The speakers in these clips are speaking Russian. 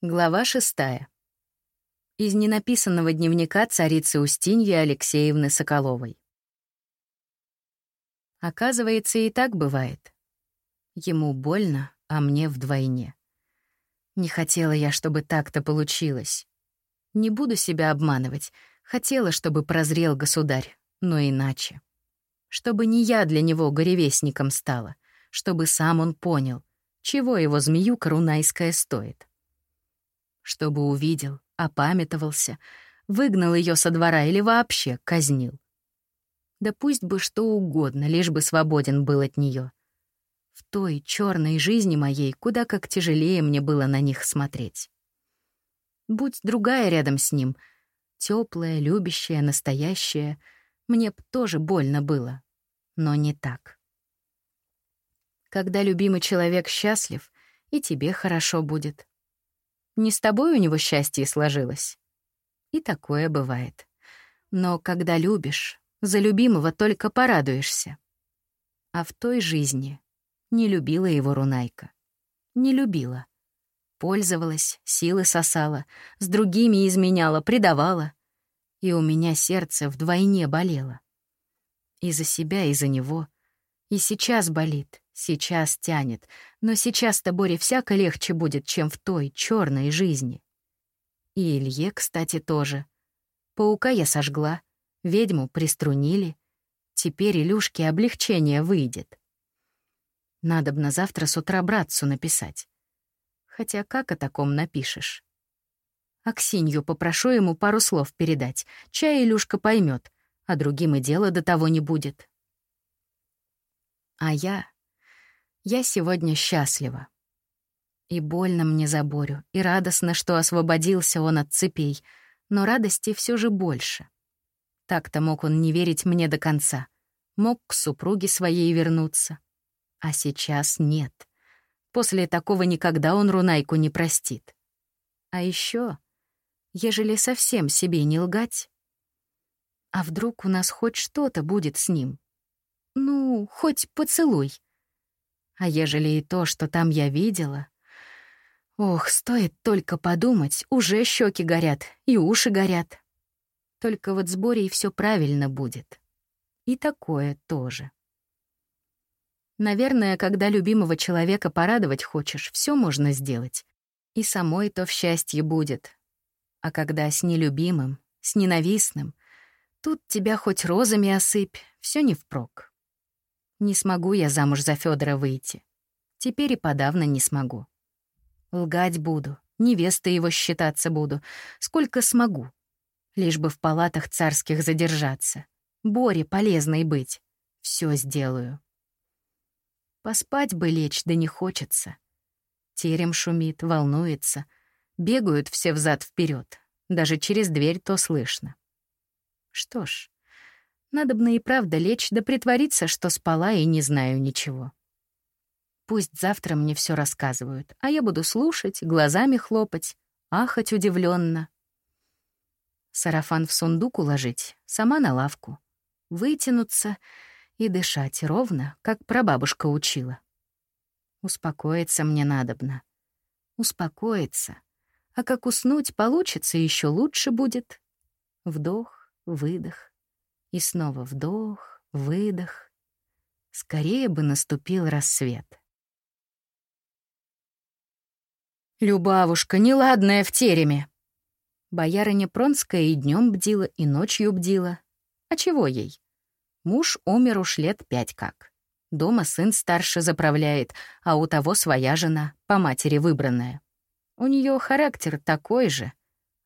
Глава шестая. Из ненаписанного дневника царицы Устиньи Алексеевны Соколовой. Оказывается, и так бывает. Ему больно, а мне вдвойне. Не хотела я, чтобы так-то получилось. Не буду себя обманывать. Хотела, чтобы прозрел государь, но иначе. Чтобы не я для него горевестником стала, чтобы сам он понял, чего его змеюка рунайская стоит чтобы увидел, опамятовался, выгнал ее со двора или вообще казнил. Да пусть бы что угодно, лишь бы свободен был от нее. В той черной жизни моей куда как тяжелее мне было на них смотреть. Будь другая рядом с ним, теплая, любящая, настоящая, мне б тоже больно было, но не так. Когда любимый человек счастлив, и тебе хорошо будет. Не с тобой у него счастье сложилось. И такое бывает. Но когда любишь, за любимого только порадуешься. А в той жизни не любила его Рунайка. Не любила. Пользовалась, силы сосала, с другими изменяла, предавала. И у меня сердце вдвойне болело. И за себя, и за него. И сейчас болит. Сейчас тянет, но сейчас-то Боре всяко легче будет, чем в той черной жизни. И Илье, кстати, тоже. Паука я сожгла, ведьму приструнили. Теперь Илюшке облегчение выйдет. Надо б на завтра с утра братцу написать. Хотя как о таком напишешь? Аксинью попрошу ему пару слов передать. Чай Илюшка поймет, а другим и дела до того не будет. А я я сегодня счастлива. И больно мне за Борю, и радостно, что освободился он от цепей, но радости все же больше. Так-то мог он не верить мне до конца, мог к супруге своей вернуться. А сейчас нет. После такого никогда он Рунайку не простит. А еще, ежели совсем себе не лгать, а вдруг у нас хоть что-то будет с ним? Ну, хоть поцелуй. А ежели и то, что там я видела... Ох, стоит только подумать, уже щеки горят и уши горят. Только вот с Борей все правильно будет. И такое тоже. Наверное, когда любимого человека порадовать хочешь, все можно сделать. И самой то в счастье будет. А когда с нелюбимым, с ненавистным, тут тебя хоть розами осыпь, все не впрок. Не смогу я замуж за Федора выйти. Теперь и подавно не смогу. Лгать буду, невестой его считаться буду, сколько смогу. Лишь бы в палатах царских задержаться. Боре полезной быть. Все сделаю. Поспать бы лечь, да не хочется. Терем шумит, волнуется. Бегают все взад вперед. Даже через дверь то слышно. Что ж, Надобно и правда лечь да притвориться, что спала и не знаю ничего. Пусть завтра мне все рассказывают, а я буду слушать, глазами хлопать, ахать удивленно. Сарафан в сундук уложить, сама на лавку, вытянуться и дышать ровно, как прабабушка учила. Успокоиться мне надобно. Успокоиться. А как уснуть получится, еще лучше будет. Вдох, выдох. И снова вдох, выдох. Скорее бы наступил рассвет. «Любавушка, неладная в тереме!» Боярыня Пронская и днем бдила, и ночью бдила. А чего ей? Муж умер уж лет пять как. Дома сын старше заправляет, а у того своя жена, по матери выбранная. У нее характер такой же,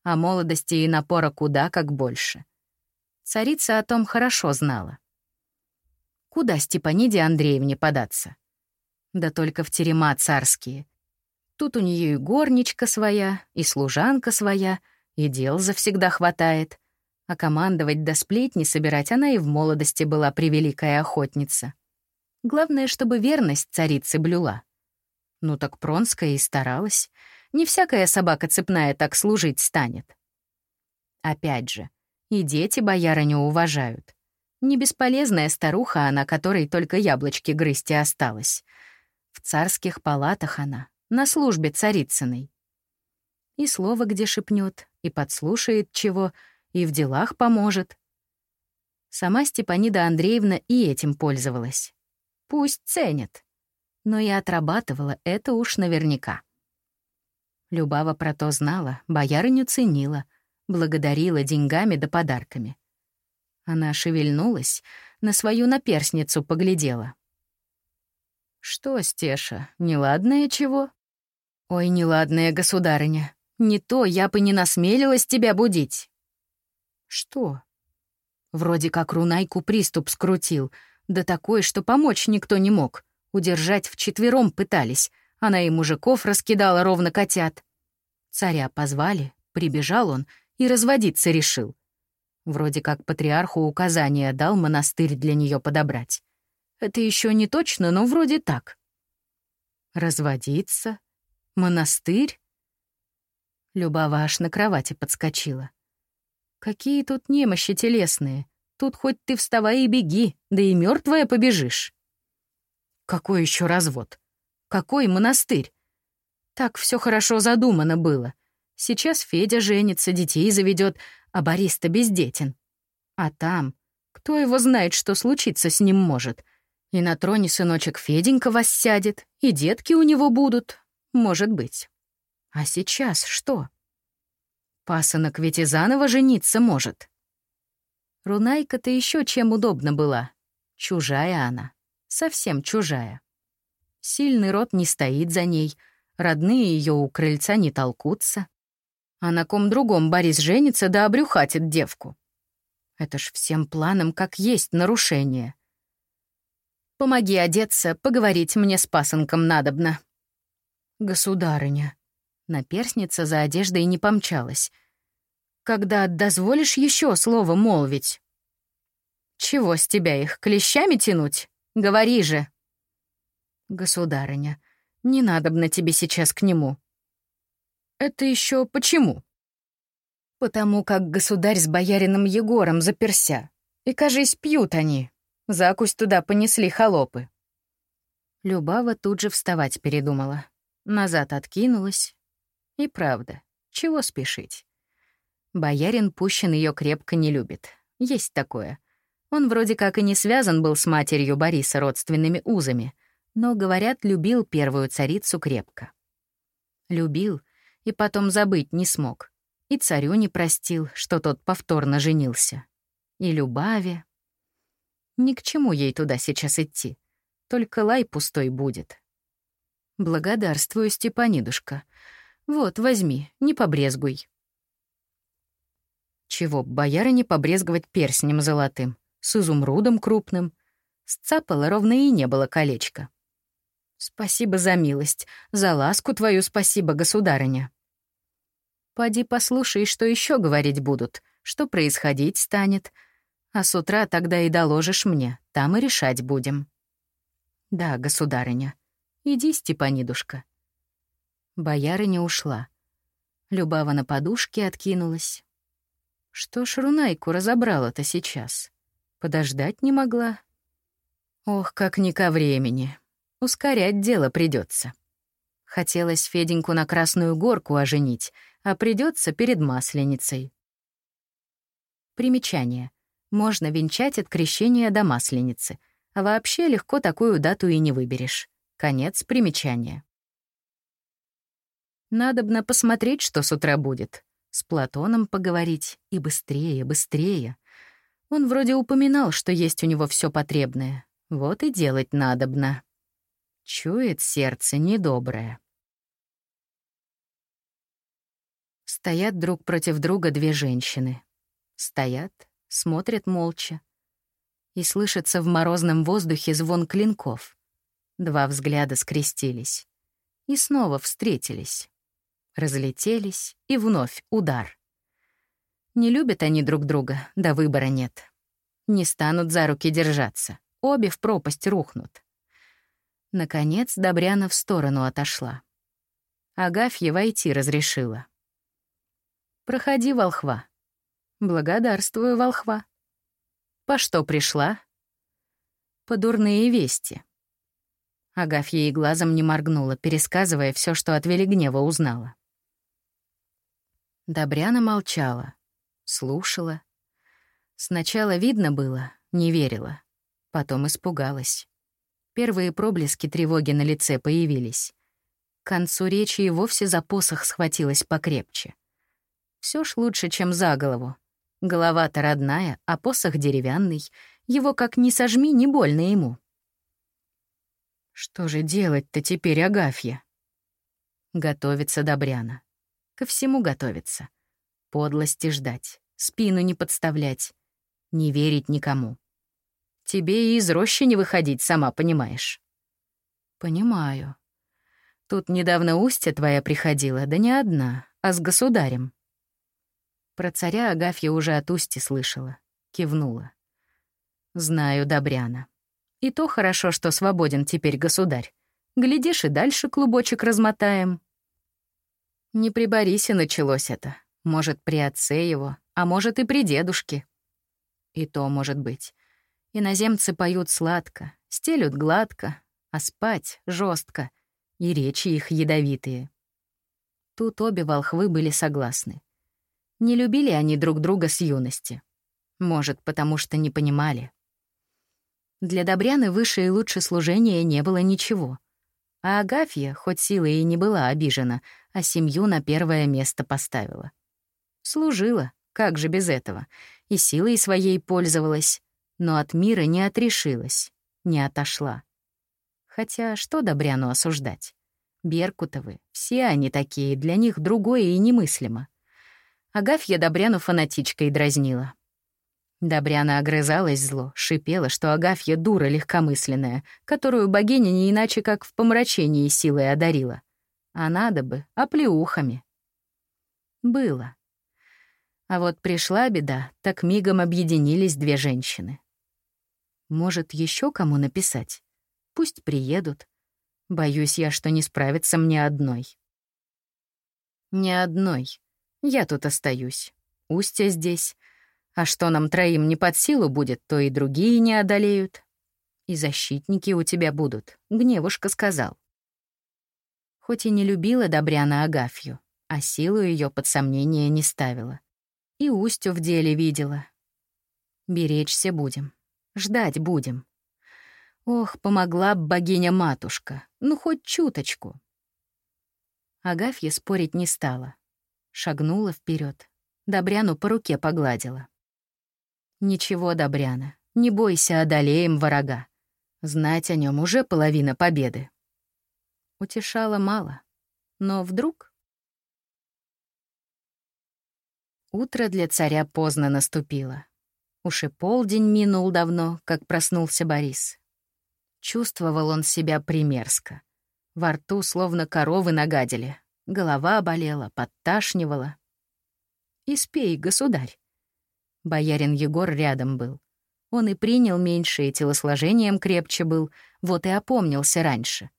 а молодости и напора куда как больше. Царица о том хорошо знала. Куда Степаниде Андреевне податься? Да только в терема царские. Тут у нее и горничка своя, и служанка своя, и дел завсегда хватает. А командовать до сплетни собирать она и в молодости была превеликая охотница. Главное, чтобы верность царицы блюла. Ну так Пронская и старалась. Не всякая собака цепная так служить станет. Опять же, и дети боярыню уважают. Не бесполезная старуха она, которой только яблочки грызть осталось. В царских палатах она, на службе царицыной. И слово где шепнет, и подслушает чего, и в делах поможет. Сама Степанида Андреевна и этим пользовалась. Пусть ценят. Но и отрабатывала это уж наверняка. Любава про то знала, боярыню ценила, благодарила деньгами да подарками. Она шевельнулась, на свою наперсницу поглядела. «Что, Стеша, неладное чего?» «Ой, неладное, государыня, не то я бы не насмелилась тебя будить». «Что?» Вроде как Рунайку приступ скрутил, да такой, что помочь никто не мог. Удержать вчетвером пытались, она и мужиков раскидала ровно котят. Царя позвали, прибежал он и разводиться решил. Вроде как патриарху указание дал монастырь для нее подобрать. Это еще не точно, но вроде так. Разводиться? Монастырь? Любава аж на кровати подскочила. Какие тут немощи телесные. Тут хоть ты вставай и беги, да и мертвая побежишь. Какой еще развод? Какой монастырь? Так все хорошо задумано было. Сейчас Федя женится, детей заведет, а Борис-то бездетен. А там, кто его знает, что случиться с ним может. И на троне сыночек Феденька воссядет, и детки у него будут. Может быть. А сейчас что? Пасынок ведь и заново жениться может. Рунайка-то еще чем удобно была. Чужая она. Совсем чужая. Сильный род не стоит за ней, родные ее у крыльца не толкутся. А на ком другом Борис женится да обрюхатит девку. Это ж всем планам как есть нарушение. Помоги одеться, поговорить мне с пасынком надобно. Государыня. Наперсница за одеждой не помчалась. Когда дозволишь еще слово молвить? Чего с тебя их, клещами тянуть? Говори же. Государыня, не надобно тебе сейчас к нему. Это еще почему? Потому как государь с боярином Егором заперся. И, кажись, пьют они. Закусь туда понесли холопы. Любава тут же вставать передумала. Назад откинулась. И правда, чего спешить? Боярин Пущин ее крепко не любит. Есть такое. Он вроде как и не связан был с матерью Бориса родственными узами, но, говорят, любил первую царицу крепко. Любил — и потом забыть не смог. И царю не простил, что тот повторно женился. И Любави. Ни к чему ей туда сейчас идти. Только лай пустой будет. Благодарствую, Степанидушка. Вот, возьми, не побрезгуй. Чего б не побрезговать перстнем золотым, с изумрудом крупным. Сцапала ровно и не было колечка. Спасибо за милость, за ласку твою спасибо, государыня. Поди послушай, что еще говорить будут, что происходить станет. А с утра тогда и доложишь мне, там и решать будем. Да, государыня. Иди, Степанидушка. Боярыня ушла. Любава на подушке откинулась. Что ж Рунайку разобрала-то сейчас? Подождать не могла? Ох, как не ко времени. Ускорять дело придется. Хотелось Феденьку на Красную Горку оженить, а придется перед Масленицей. Примечание. Можно венчать от крещения до Масленицы, а вообще легко такую дату и не выберешь. Конец примечания. Надобно посмотреть, что с утра будет. С Платоном поговорить. И быстрее, быстрее. Он вроде упоминал, что есть у него все потребное. Вот и делать надобно. Чует сердце недоброе. Стоят друг против друга две женщины. Стоят, смотрят молча. И слышится в морозном воздухе звон клинков. Два взгляда скрестились. И снова встретились. Разлетелись, и вновь удар. Не любят они друг друга, да выбора нет. Не станут за руки держаться, обе в пропасть рухнут. Наконец Добряна в сторону отошла. Агафья войти разрешила. «Проходи, волхва». «Благодарствую, волхва». «По что пришла?» «По дурные вести». Агафья и глазом не моргнула, пересказывая все, что от Велигнева узнала. Добряна молчала, слушала. Сначала видно было, не верила. Потом испугалась. Первые проблески тревоги на лице появились. К концу речи и вовсе за посох схватилась покрепче. Все ж лучше, чем за голову. Голова-то родная, а посох деревянный. Его как ни сожми, не больно ему. Что же делать-то теперь, Агафья? Готовится Добряна. Ко всему готовится. Подлости ждать, спину не подставлять, не верить никому. Тебе и из рощи не выходить, сама понимаешь. Понимаю. Тут недавно Устья твоя приходила, да не одна, а с государем. Про царя Агафья уже от Усти слышала, кивнула. Знаю, Добряна. И то хорошо, что свободен теперь государь. Глядишь, и дальше клубочек размотаем. Не при Борисе началось это. Может, при отце его, а может, и при дедушке. И то может быть. Иноземцы поют сладко, стелют гладко, а спать жестко, и речи их ядовитые. Тут обе волхвы были согласны. Не любили они друг друга с юности. Может, потому что не понимали. Для Добряны выше и лучше служения не было ничего. А Агафья, хоть силой и не была обижена, а семью на первое место поставила. Служила, как же без этого, и силой своей пользовалась, но от мира не отрешилась, не отошла. Хотя что Добряну осуждать? Беркутовы, все они такие, для них другое и немыслимо. Агафья Добряну фанатичкой дразнила. Добряна огрызалась зло, шипела, что Агафья дура легкомысленная, которую богиня не иначе как в помрачении силой одарила. А надо бы, оплеухами. Было. А вот пришла беда, так мигом объединились две женщины. Может, еще кому написать? Пусть приедут. Боюсь я, что не справится мне одной. Не одной. Я тут остаюсь. Устья здесь. А что нам троим не под силу будет, то и другие не одолеют. И защитники у тебя будут, Гневушка сказал. Хоть и не любила Добряна Агафью, а силу ее под сомнение не ставила. И Устю в деле видела. Беречься будем. Ждать будем. Ох, помогла б богиня-матушка, ну хоть чуточку. Агафья спорить не стала. Шагнула вперед, Добряну по руке погладила. «Ничего, Добряна, не бойся, одолеем врага. Знать о нем уже половина победы». Утешала мало, но вдруг... Утро для царя поздно наступило. Уж и полдень минул давно, как проснулся Борис. Чувствовал он себя примерзко. Во рту словно коровы нагадили. Голова болела, подташнивала. «И спей, государь!» Боярин Егор рядом был. Он и принял меньше, и телосложением крепче был, вот и опомнился раньше.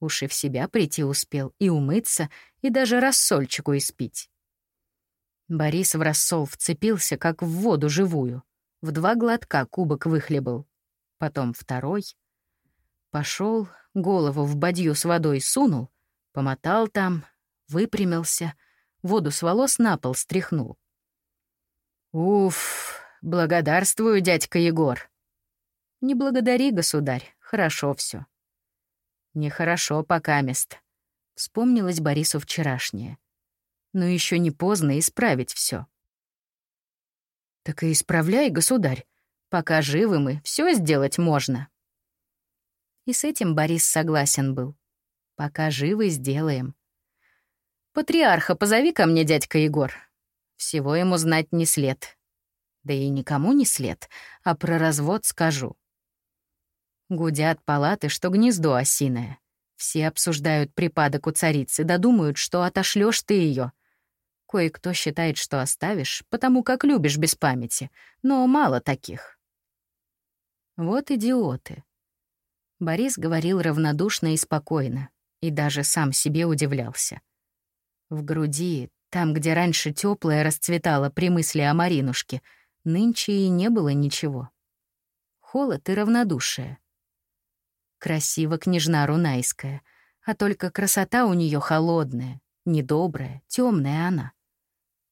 Уж и в себя прийти успел, и умыться, и даже рассольчику испить. Борис в рассол вцепился, как в воду живую. В два глотка кубок выхлебал. Потом второй. Пошел, голову в бадью с водой сунул, помотал там, выпрямился, воду с волос на пол стряхнул. «Уф, благодарствую, дядька Егор». «Не благодари, государь, хорошо все. «Нехорошо пока мест», — вспомнилось Борису вчерашнее. «Но еще не поздно исправить все. «Так и исправляй, государь. Пока живы мы, все сделать можно». И с этим Борис согласен был. «Пока живы, сделаем». «Патриарха позови ко мне, дядька Егор. Всего ему знать не след. Да и никому не след, а про развод скажу». Гудят палаты, что гнездо осиное. Все обсуждают припадок у царицы, да думают, что отошлешь ты ее. Кое-кто считает, что оставишь, потому как любишь без памяти, но мало таких. Вот идиоты. Борис говорил равнодушно и спокойно, и даже сам себе удивлялся. В груди, там, где раньше теплое расцветало при мысли о Маринушке, нынче и не было ничего. Холод и равнодушие. Красиво княжна Рунайская, а только красота у нее холодная, недобрая, темная она.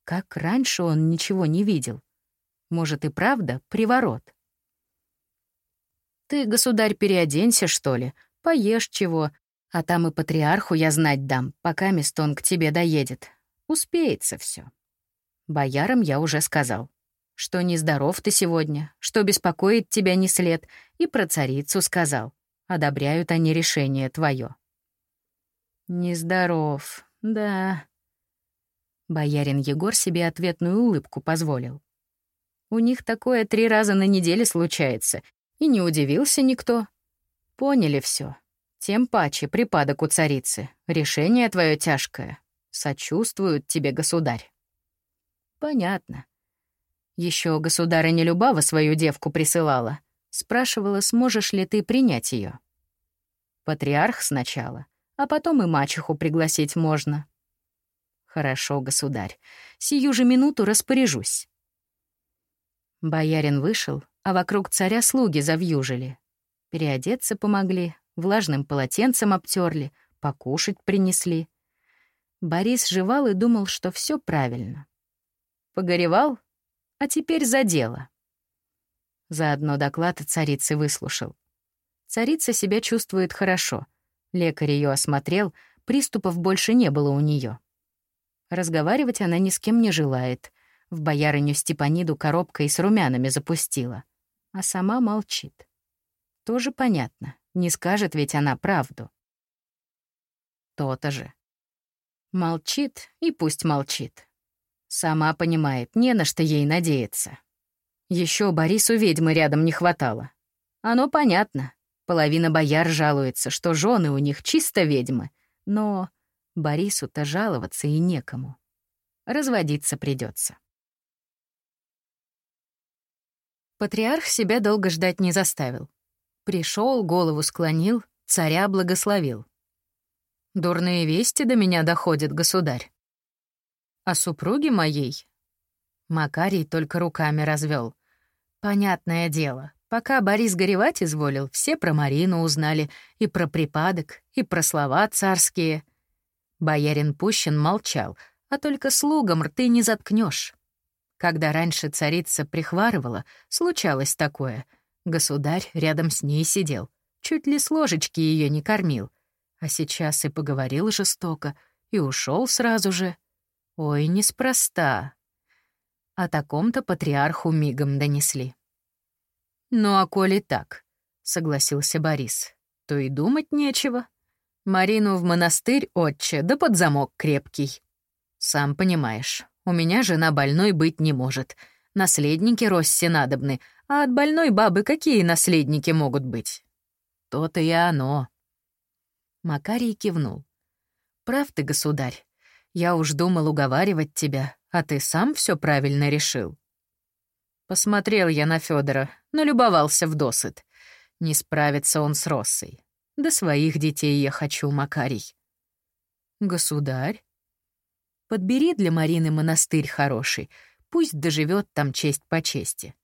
Как раньше он ничего не видел? Может и правда приворот? Ты, государь, переоденься, что ли, поешь чего, а там и патриарху я знать дам, пока Мистон к тебе доедет. Успеется все. Боярам я уже сказал, что нездоров ты сегодня, что беспокоит тебя не след, и про царицу сказал. Одобряют они решение твое. Нездоров, да. Боярин Егор себе ответную улыбку позволил. У них такое три раза на неделе случается, и не удивился никто. Поняли все. Тем паче припадок у царицы. Решение твое тяжкое. Сочувствуют тебе, государь. Понятно. Еще государыня Любава свою девку присылала. Спрашивала, сможешь ли ты принять ее. Патриарх сначала, а потом и мачеху пригласить можно. Хорошо, государь. Сию же минуту распоряжусь. Боярин вышел, а вокруг царя слуги завьюжили. Переодеться помогли, влажным полотенцем обтерли, покушать принесли. Борис жевал и думал, что все правильно. Погоревал, а теперь за дело. Заодно доклад царицы выслушал. Царица себя чувствует хорошо. Лекарь ее осмотрел, приступов больше не было у нее. Разговаривать она ни с кем не желает. В боярыню Степаниду коробкой с румянами запустила. А сама молчит. Тоже понятно. Не скажет ведь она правду. То-то же. Молчит и пусть молчит. Сама понимает, не на что ей надеяться. Еще Борису ведьмы рядом не хватало. Оно понятно. Половина бояр жалуется, что жены у них чисто ведьмы. Но Борису-то жаловаться и некому. Разводиться придется. Патриарх себя долго ждать не заставил. Пришел, голову склонил, царя благословил. Дурные вести до меня доходят, государь. А супруги моей? Макарий только руками развел. Понятное дело, пока Борис горевать изволил, все про Марину узнали, и про припадок, и про слова царские. Боярин Пущин молчал, а только слугам рты не заткнешь. Когда раньше царица прихварывала, случалось такое — Государь рядом с ней сидел, чуть ли с ложечки ее не кормил. А сейчас и поговорил жестоко, и ушел сразу же. Ой, неспроста. О таком-то патриарху мигом донесли. «Ну а коли так», — согласился Борис, — «то и думать нечего. Марину в монастырь, отче, да под замок крепкий. Сам понимаешь, у меня жена больной быть не может. Наследники Росси надобны, а от больной бабы какие наследники могут быть? То-то и оно. Макарий кивнул. Прав ты, государь. Я уж думал уговаривать тебя, а ты сам все правильно решил. Посмотрел я на Федора, налюбовался вдосыт. Не справится он с Россой. Да своих детей я хочу, Макарий. Государь? Подбери для Марины монастырь хороший, пусть доживет там честь по чести.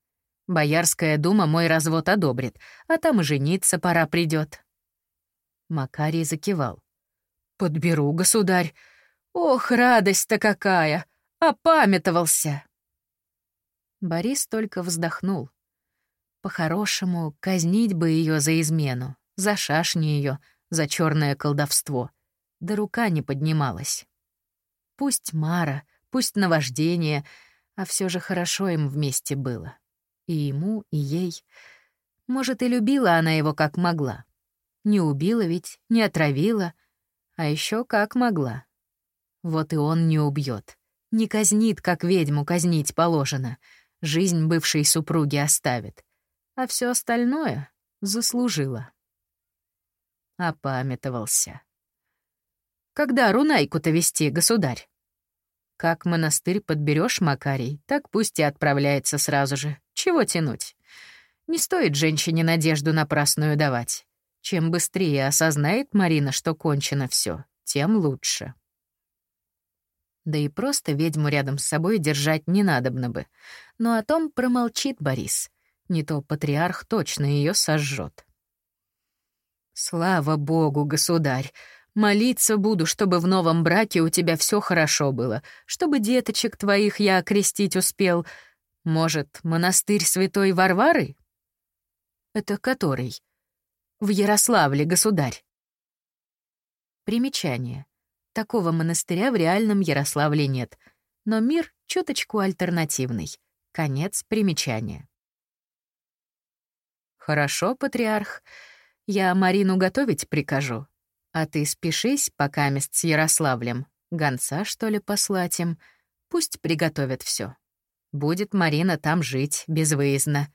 Боярская дума мой развод одобрит, а там и жениться пора придет. Макарий закивал. «Подберу, государь. Ох, радость-то какая! Опамятовался!» Борис только вздохнул. По-хорошему, казнить бы ее за измену, за шашни ее, за черное колдовство. Да рука не поднималась. Пусть Мара, пусть наваждение, а все же хорошо им вместе было. И ему, и ей. Может, и любила она его как могла. Не убила ведь, не отравила, а еще как могла. Вот и он не убьет, не казнит, как ведьму казнить положено, жизнь бывшей супруги оставит, а все остальное заслужила. Опамятовался. Когда Рунайку-то вести, государь? Как монастырь подберешь, Макарий, так пусть и отправляется сразу же. Чего тянуть? Не стоит женщине надежду напрасную давать. Чем быстрее осознает Марина, что кончено все, тем лучше. Да и просто ведьму рядом с собой держать не надобно бы. Но о том промолчит Борис. Не то патриарх точно ее сожжет. Слава богу, государь! Молиться буду, чтобы в новом браке у тебя все хорошо было, чтобы деточек твоих я окрестить успел. Может, монастырь святой Варвары? Это который? В Ярославле, государь. Примечание. Такого монастыря в реальном Ярославле нет, но мир чуточку альтернативный. Конец примечания. Хорошо, патриарх. Я Марину готовить прикажу. А ты спешись, пока мест с Ярославлем. Гонца, что ли, послать им? Пусть приготовят все. Будет Марина там жить, безвыездно.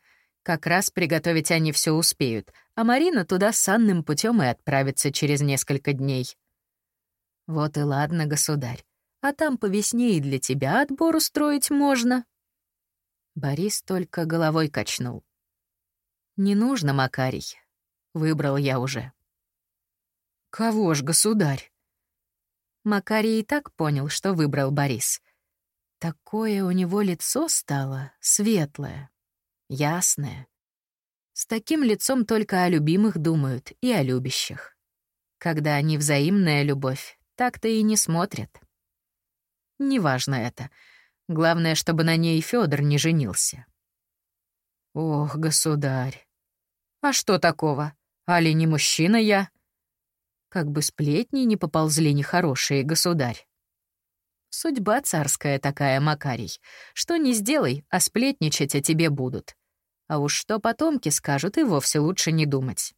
Как раз приготовить они все успеют, а Марина туда санным путем и отправится через несколько дней. Вот и ладно, государь. А там по весне и для тебя отбор устроить можно. Борис только головой качнул. Не нужно, Макарий. Выбрал я уже. «Кого ж, государь?» Макарий и так понял, что выбрал Борис. Такое у него лицо стало светлое, ясное. С таким лицом только о любимых думают и о любящих. Когда они взаимная любовь, так-то и не смотрят. Неважно это. Главное, чтобы на ней Федор не женился. Ох, государь. А что такого? Али не мужчина я? Как бы сплетни не поползли нехорошие, государь. Судьба царская такая, Макарий. Что не сделай, а сплетничать о тебе будут. А уж что потомки скажут, и вовсе лучше не думать.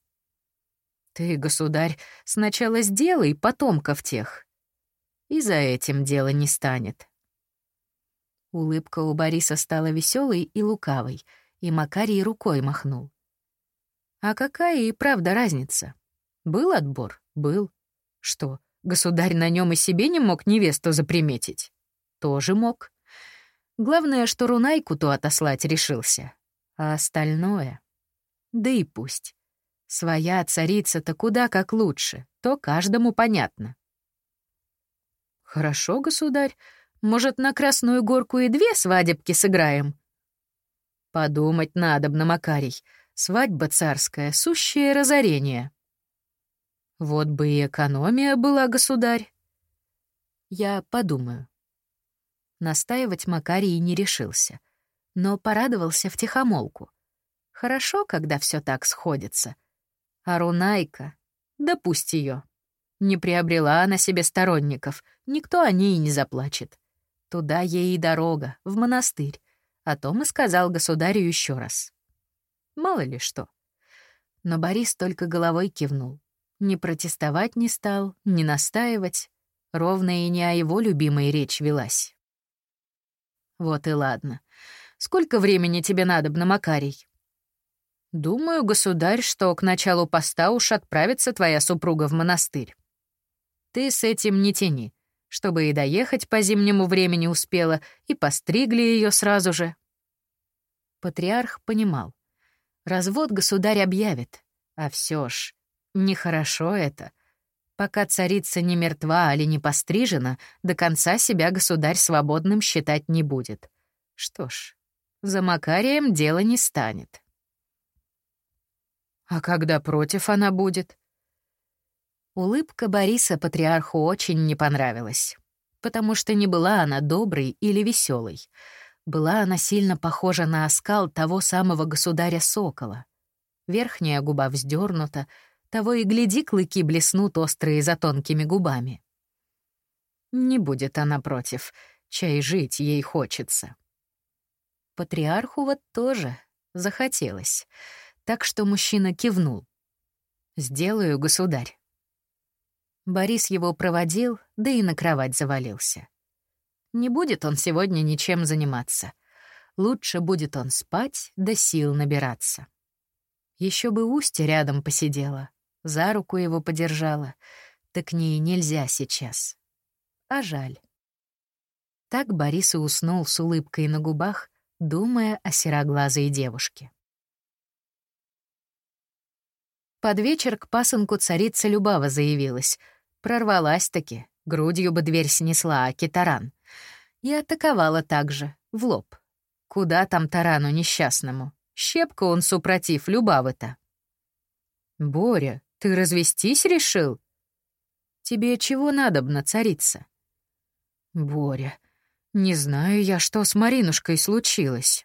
Ты, государь, сначала сделай потомков тех. И за этим дело не станет. Улыбка у Бориса стала веселой и лукавой, и Макарий рукой махнул. А какая и правда разница? Был отбор? Был. Что, государь на нем и себе не мог невесту заприметить? Тоже мог. Главное, что Рунайку то отослать решился. А остальное? Да и пусть. Своя царица-то куда как лучше, то каждому понятно. Хорошо, государь. Может, на Красную Горку и две свадебки сыграем? Подумать надо, Макарий. Свадьба царская — сущее разорение. Вот бы и экономия была, государь. Я подумаю. Настаивать Макарий не решился, но порадовался втихомолку. Хорошо, когда все так сходится. А Рунайка, да пусть ее. Не приобрела она себе сторонников, никто о ней не заплачет. Туда ей и дорога, в монастырь. О том и сказал государю еще раз. Мало ли что. Но Борис только головой кивнул. Ни протестовать не стал, ни настаивать. Ровно и не о его любимой речь велась. Вот и ладно. Сколько времени тебе надобно, Макарий? Думаю, государь, что к началу поста уж отправится твоя супруга в монастырь. Ты с этим не тяни, чтобы и доехать по зимнему времени успела, и постригли ее сразу же. Патриарх понимал. Развод государь объявит, а все ж Нехорошо это. Пока царица не мертва или не пострижена, до конца себя государь свободным считать не будет. Что ж, за Макарием дело не станет. А когда против она будет? Улыбка Бориса патриарху очень не понравилась, потому что не была она доброй или веселой. Была она сильно похожа на оскал того самого государя Сокола. Верхняя губа вздернута, того и гляди, клыки блеснут острые за тонкими губами. Не будет она против, чай жить ей хочется. Патриарху вот тоже захотелось, так что мужчина кивнул. «Сделаю, государь». Борис его проводил, да и на кровать завалился. Не будет он сегодня ничем заниматься. Лучше будет он спать да сил набираться. Еще бы Устья рядом посидела, за руку его подержала. Так к ней нельзя сейчас. А жаль. Так Борис и уснул с улыбкой на губах, думая о сероглазой девушке. Под вечер к пасынку царица Любава заявилась. Прорвалась-таки, грудью бы дверь снесла, а китаран. И атаковала также, в лоб. Куда там тарану несчастному? Щепку он супротив Любавы-то. «Боря, ты развестись решил?» Тебе чего надобно, царица?» «Боря, не знаю я, что с Маринушкой случилось».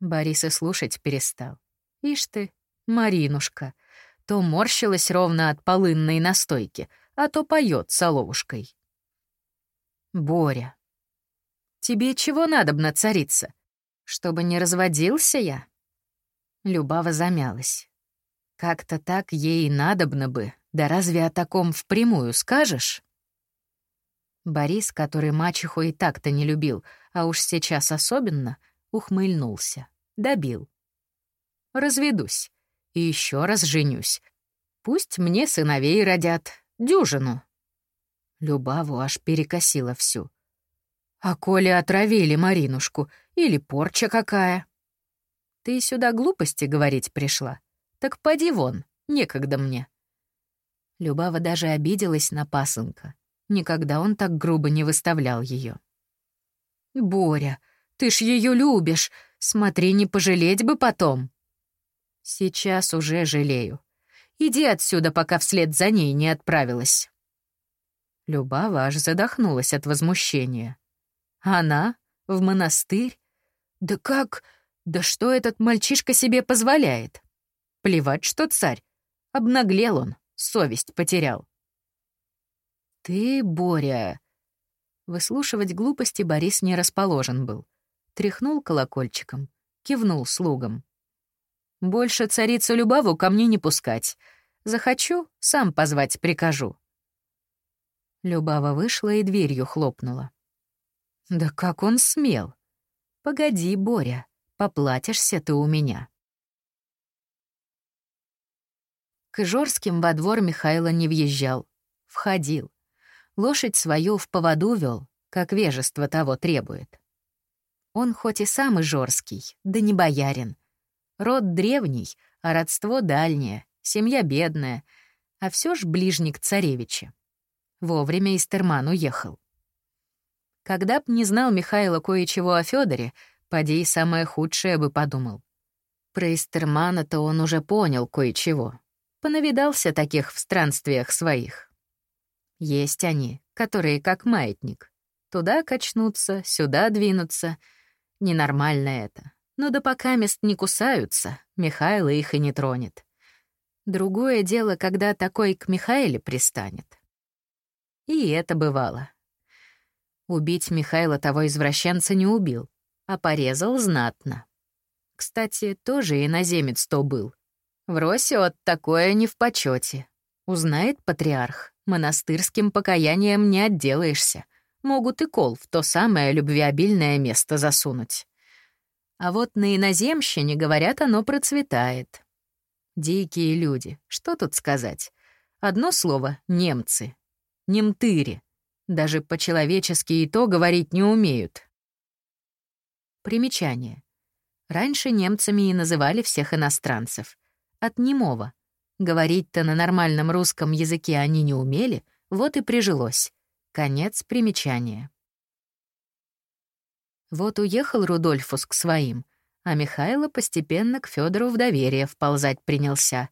Борис и слушать перестал. Ишь ты, Маринушка, то морщилась ровно от полынной настойки, а то поет соловушкой. Боря, тебе чего надобно, царица? Чтобы не разводился я? Любава замялась. Как-то так ей надобно бы, да разве о таком впрямую скажешь? Борис, который мачеху и так-то не любил, а уж сейчас особенно, ухмыльнулся, добил. Разведусь и еще раз женюсь. Пусть мне сыновей родят, дюжину. Любаву аж перекосила всю. А коли отравили Маринушку, или порча какая? Ты сюда глупости говорить пришла? Так поди вон, некогда мне. Любава даже обиделась на пасынка. Никогда он так грубо не выставлял ее. «Боря, ты ж ее любишь. Смотри, не пожалеть бы потом». «Сейчас уже жалею. Иди отсюда, пока вслед за ней не отправилась». Любава аж задохнулась от возмущения. Она? В монастырь? Да как? Да что этот мальчишка себе позволяет? Плевать, что царь. Обнаглел он, совесть потерял. Ты, Боря... Выслушивать глупости Борис не расположен был. Тряхнул колокольчиком, кивнул слугам. «Больше царицу Любаву ко мне не пускать. Захочу, сам позвать прикажу». Любава вышла и дверью хлопнула. «Да как он смел! Погоди, Боря, поплатишься ты у меня». К Ижорским во двор Михайло не въезжал. Входил. Лошадь свою в поводу вел, как вежество того требует. Он хоть и сам Ижорский, да не боярин. Род древний, а родство дальнее, семья бедная, а все ж ближник царевича. Вовремя Истерман уехал. Когда б не знал Михайло кое-чего о Федоре, поди самое худшее бы подумал. Про Истермана-то он уже понял кое-чего. Понавидался таких в странствиях своих. Есть они, которые как маятник. Туда качнутся, сюда двинутся. Ненормально это. Но да пока мест не кусаются, Михайло их и не тронет. Другое дело, когда такой к Михаиле пристанет. И это бывало. Убить Михайла того извращенца не убил, а порезал знатно. Кстати, тоже иноземец то был. В Росе от такое не в почете. Узнает патриарх, монастырским покаянием не отделаешься. Могут и кол в то самое любвеобильное место засунуть. А вот на иноземщине, говорят, оно процветает. Дикие люди, что тут сказать? Одно слово — немцы немтыри. Даже по-человечески и то говорить не умеют. Примечание. Раньше немцами и называли всех иностранцев. От немого. Говорить-то на нормальном русском языке они не умели, вот и прижилось. Конец примечания. Вот уехал Рудольфус к своим, а Михайло постепенно к Федору в доверие вползать принялся.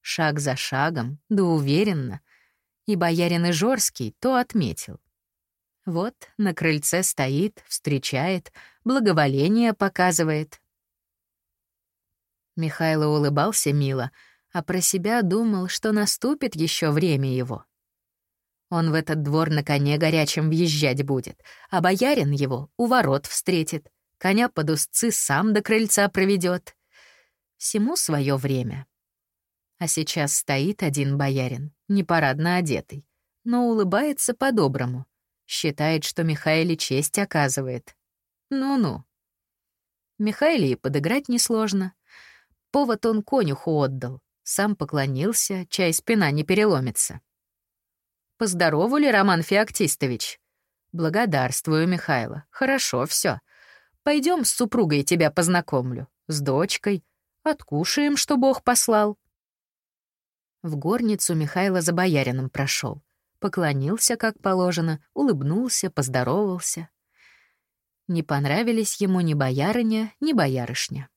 Шаг за шагом, да уверенно, и боярин Ижорский то отметил. Вот на крыльце стоит, встречает, благоволение показывает. Михайло улыбался мило, а про себя думал, что наступит еще время его. Он в этот двор на коне горячем въезжать будет, а боярин его у ворот встретит, коня под узцы сам до крыльца проведет. Всему свое время. А сейчас стоит один боярин, непарадно одетый, но улыбается по-доброму. Считает, что Михаиле честь оказывает. Ну-ну. Михаиле и подыграть несложно. Повод он конюху отдал. Сам поклонился, чай спина не переломится. «Поздоровали, Роман Феоктистович?» «Благодарствую, Михайло. Хорошо все. Пойдем с супругой тебя познакомлю. С дочкой. Откушаем, что Бог послал». В горницу Михайло за боярином прошел, Поклонился, как положено, улыбнулся, поздоровался. Не понравились ему ни боярыня, ни боярышня.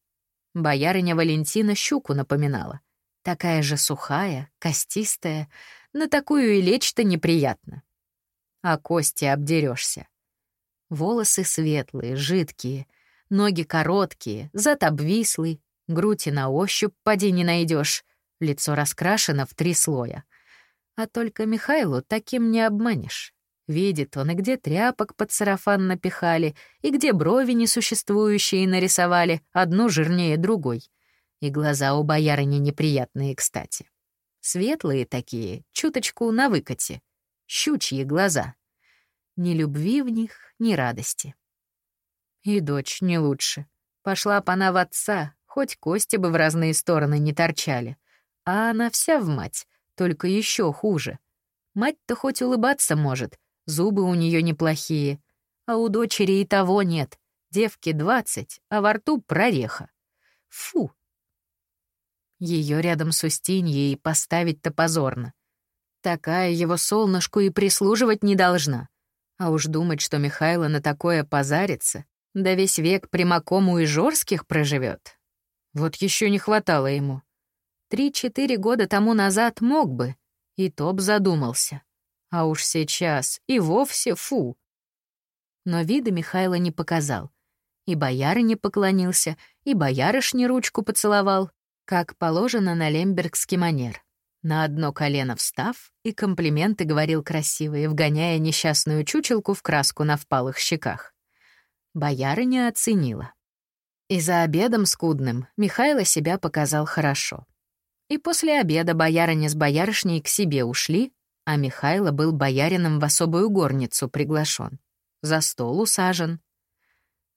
Боярыня Валентина щуку напоминала. Такая же сухая, костистая, на такую и лечь-то неприятно. А кости обдерешься. Волосы светлые, жидкие, ноги короткие, зад обвислый, грудь и на ощупь поди не найдешь, лицо раскрашено в три слоя. А только Михайлу таким не обманешь. Видит он, и где тряпок под сарафан напихали, и где брови несуществующие нарисовали, одну жирнее другой. И глаза у боярыни неприятные, кстати. Светлые такие, чуточку на выкате. Щучьи глаза. Ни любви в них, ни радости. И дочь не лучше. Пошла б она в отца, хоть кости бы в разные стороны не торчали. А она вся в мать, только еще хуже. Мать-то хоть улыбаться может, зубы у нее неплохие. А у дочери и того нет. Девки двадцать, а во рту прореха. Фу, ее рядом с Устиньей поставить-то позорно. Такая его солнышку и прислуживать не должна. А уж думать, что Михайло на такое позарится, да весь век прямаком у Ижорских проживет. Вот еще не хватало ему. Три-четыре года тому назад мог бы, и топ задумался. А уж сейчас и вовсе фу. Но вида Михайло не показал. И бояре поклонился, и боярышне ручку поцеловал, как положено на лембергский манер. На одно колено встав, и комплименты говорил красивые, вгоняя несчастную чучелку в краску на впалых щеках. Боярыня оценила. И за обедом скудным Михайло себя показал хорошо. И после обеда боярыня с боярышней к себе ушли, а Михайло был боярином в особую горницу приглашен. За стол усажен.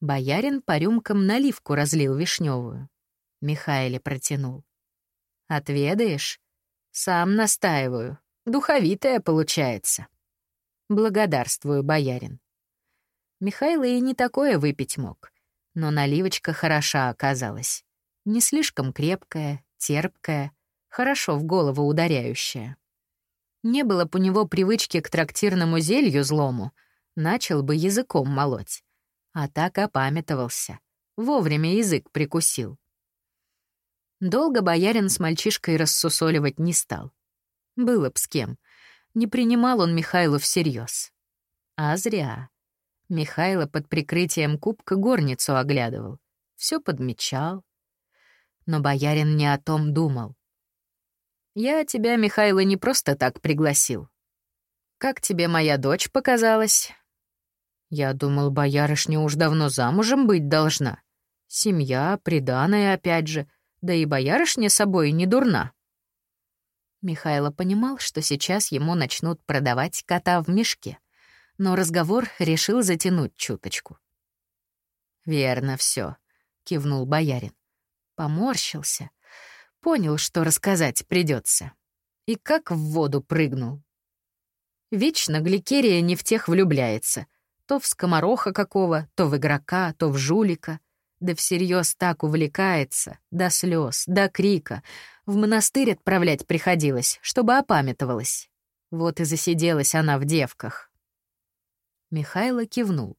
Боярин по рюмкам наливку разлил вишневую. Михаиле протянул. «Отведаешь?» «Сам настаиваю. Духовитая получается». «Благодарствую, боярин». Михаил и не такое выпить мог, но наливочка хороша оказалась. Не слишком крепкая, терпкая, хорошо в голову ударяющая. Не было б у него привычки к трактирному зелью злому, начал бы языком молоть. А так опамятовался. Вовремя язык прикусил. Долго боярин с мальчишкой рассусоливать не стал. Было б с кем. Не принимал он Михайлу всерьез. А зря. Михайло под прикрытием кубка горницу оглядывал. все подмечал. Но боярин не о том думал. «Я тебя, Михайло, не просто так пригласил. Как тебе моя дочь показалась?» Я думал, боярышня уж давно замужем быть должна. Семья, приданая опять же — да и боярышня собой не дурна. Михайло понимал, что сейчас ему начнут продавать кота в мешке, но разговор решил затянуть чуточку. «Верно все, кивнул боярин. Поморщился. Понял, что рассказать придется. И как в воду прыгнул. Вечно Гликерия не в тех влюбляется. То в скомороха какого, то в игрока, то в жулика — да всерьез так увлекается, до слез, до крика. В монастырь отправлять приходилось, чтобы опамятовалась. Вот и засиделась она в девках. Михайло кивнул.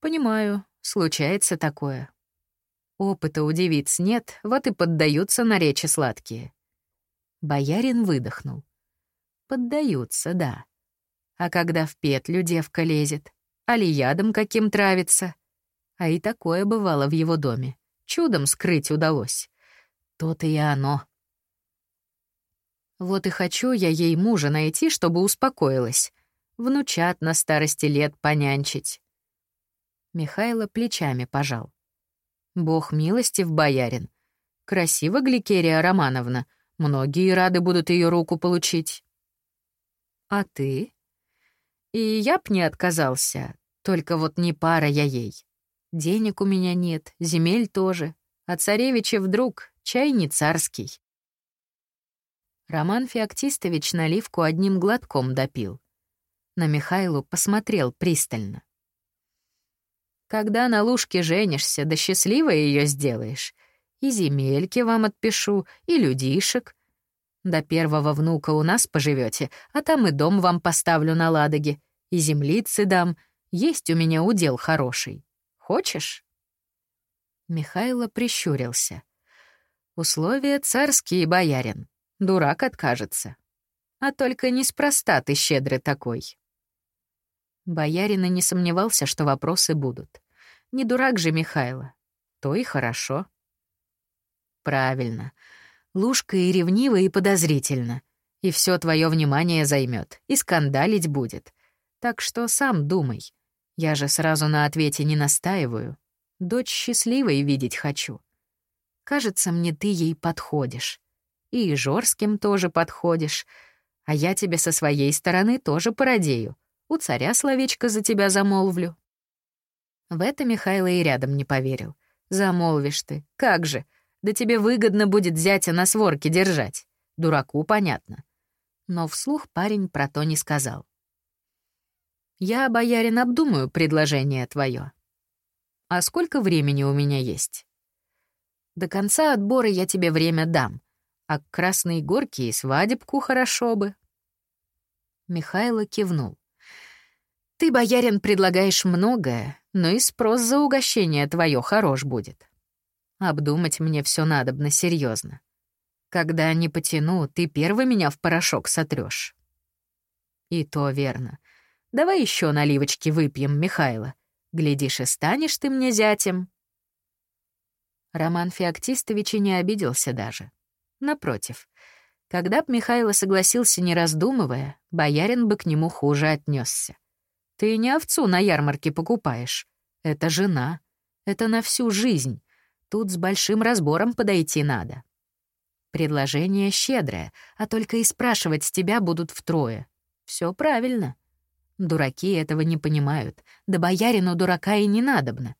«Понимаю, случается такое. Опыта у девиц нет, вот и поддаются на речи сладкие». Боярин выдохнул. «Поддаются, да. А когда в петлю девка лезет, али ядом каким травится, а и такое бывало в его доме. Чудом скрыть удалось. То-то и оно. Вот и хочу я ей мужа найти, чтобы успокоилась. Внучат на старости лет понянчить. Михайло плечами пожал. Бог милости в боярин. Красиво, Гликерия Романовна. Многие рады будут ее руку получить. А ты? И я б не отказался, только вот не пара я ей. Денег у меня нет, земель тоже. А царевича вдруг чай не царский. Роман Феоктистович наливку одним глотком допил. На Михайлу посмотрел пристально. «Когда на лужке женишься, да счастливо ее сделаешь. И земельки вам отпишу, и людишек. До первого внука у нас поживете, а там и дом вам поставлю на Ладоге, и землицы дам. Есть у меня удел хороший. Хочешь?» Михайло прищурился. «Условия царские, боярин. Дурак откажется. А только неспроста ты щедрый такой. Боярин и не сомневался, что вопросы будут. Не дурак же Михайло. То и хорошо. Правильно. Лушка и ревнива, и подозрительно. И все твое внимание займет, и скандалить будет. Так что сам думай. Я же сразу на ответе не настаиваю. Дочь счастливой видеть хочу. Кажется, мне ты ей подходишь. И Жорским тоже подходишь. А я тебе со своей стороны тоже породею. У царя словечко за тебя замолвлю. В это Михайло и рядом не поверил. Замолвишь ты, как же. Да тебе выгодно будет зятя на сворке держать. Дураку понятно. Но вслух парень про то не сказал. Я, боярин, обдумаю предложение твое. А сколько времени у меня есть? До конца отбора я тебе время дам, а к Красной Горке и свадебку хорошо бы. Михайло кивнул. Ты, боярин, предлагаешь многое, но и спрос за угощение твое хорош будет. Обдумать мне все надобно серьезно. Когда не потяну, ты первый меня в порошок сотрешь. И то верно. Давай еще наливочки выпьем, Михайло. Глядишь, и станешь ты мне зятем. Роман Феоктистович и не обиделся даже. Напротив, когда б Михайло согласился, не раздумывая, боярин бы к нему хуже отнесся. Ты не овцу на ярмарке покупаешь. Это жена. Это на всю жизнь. Тут с большим разбором подойти надо. Предложение щедрое, а только и спрашивать с тебя будут втрое. Все правильно. Дураки этого не понимают. Да боярину дурака и не надобно.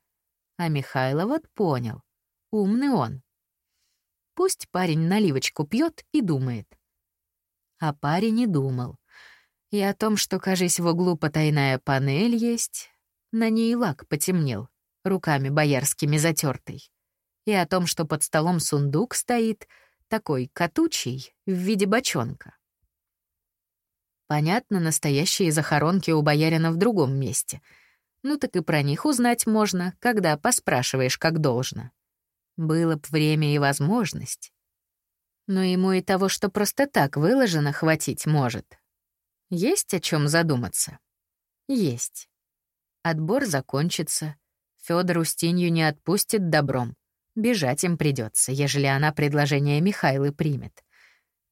А Михайло вот понял. Умный он. Пусть парень наливочку пьет и думает. А парень не думал. И о том, что, кажись, в углу потайная панель есть, на ней лак потемнел, руками боярскими затертый. И о том, что под столом сундук стоит, такой катучий, в виде бочонка. Понятно, настоящие захоронки у боярина в другом месте. Ну так и про них узнать можно, когда поспрашиваешь как должно. Было б время и возможность. Но ему и того, что просто так выложено, хватить может. Есть о чем задуматься? Есть. Отбор закончится. Федор Устинью не отпустит добром. Бежать им придется, ежели она предложение Михайлы примет.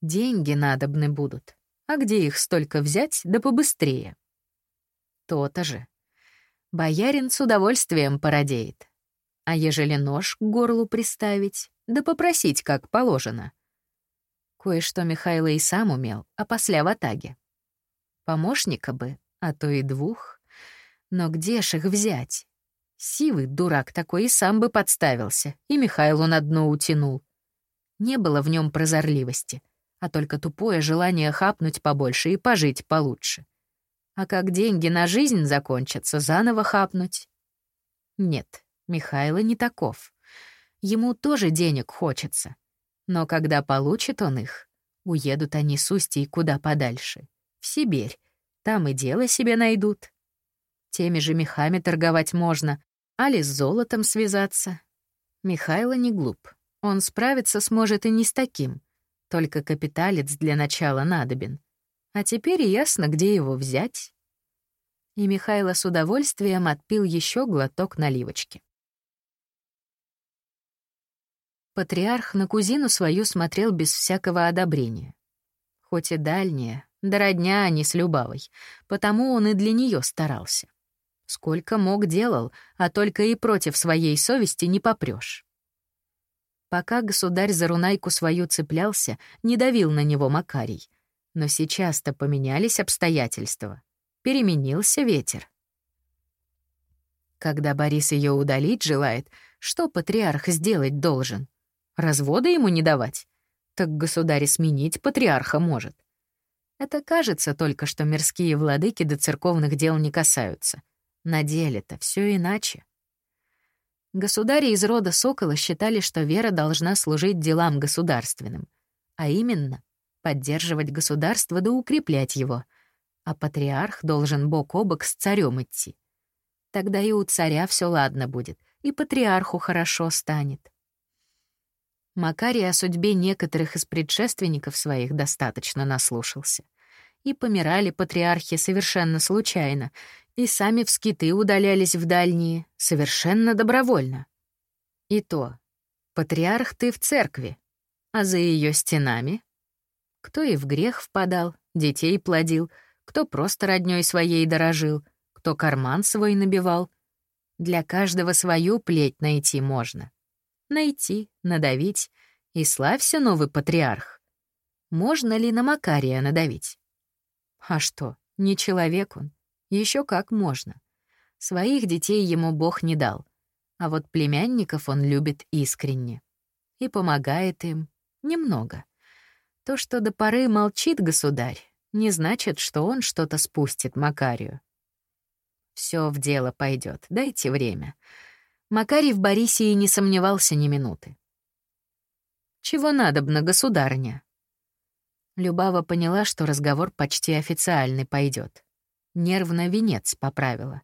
Деньги надобны будут. А где их столько взять, да побыстрее? То-то же. Боярин с удовольствием породеет. А ежели нож к горлу приставить, да попросить, как положено. Кое-что Михайло и сам умел, а после в атаге. Помощника бы, а то и двух. Но где ж их взять? Сивый дурак такой и сам бы подставился, и Михайлу на дно утянул. Не было в нем прозорливости, а только тупое желание хапнуть побольше и пожить получше. А как деньги на жизнь закончатся, заново хапнуть? Нет, Михайло не таков. Ему тоже денег хочется. Но когда получит он их, уедут они с Устей куда подальше. В Сибирь. Там и дело себе найдут. Теми же мехами торговать можно, али с золотом связаться. Михайло не глуп. Он справиться сможет и не с таким. Только капиталец для начала надобен. А теперь ясно, где его взять. И Михайло с удовольствием отпил еще глоток наливочки. Патриарх на кузину свою смотрел без всякого одобрения. Хоть и дальняя, да родня, не с Любавой, потому он и для нее старался. Сколько мог делал, а только и против своей совести не попрешь. Пока государь за Рунайку свою цеплялся, не давил на него Макарий. Но сейчас-то поменялись обстоятельства. Переменился ветер. Когда Борис ее удалить желает, что патриарх сделать должен? Развода ему не давать. Так государь сменить патриарха может. Это кажется только, что мирские владыки до церковных дел не касаются. На деле-то все иначе. Государи из рода Сокола считали, что вера должна служить делам государственным, а именно поддерживать государство да укреплять его, а патриарх должен бок о бок с царем идти. Тогда и у царя все ладно будет, и патриарху хорошо станет. Макарий о судьбе некоторых из предшественников своих достаточно наслушался. и помирали патриархи совершенно случайно, и сами в скиты удалялись в дальние, совершенно добровольно. И то, патриарх ты в церкви, а за ее стенами? Кто и в грех впадал, детей плодил, кто просто роднёй своей дорожил, кто карман свой набивал. Для каждого свою плеть найти можно. Найти, надавить, и славься новый патриарх. Можно ли на Макария надавить? А что, не человек он? Еще как можно. Своих детей ему Бог не дал, а вот племянников он любит искренне. И помогает им немного. То, что до поры молчит государь, не значит, что он что-то спустит Макарию. Все в дело пойдет, дайте время. Макарий в Борисии не сомневался ни минуты. «Чего надобно, государня?» Любава поняла, что разговор почти официальный пойдет. Нервно венец поправила.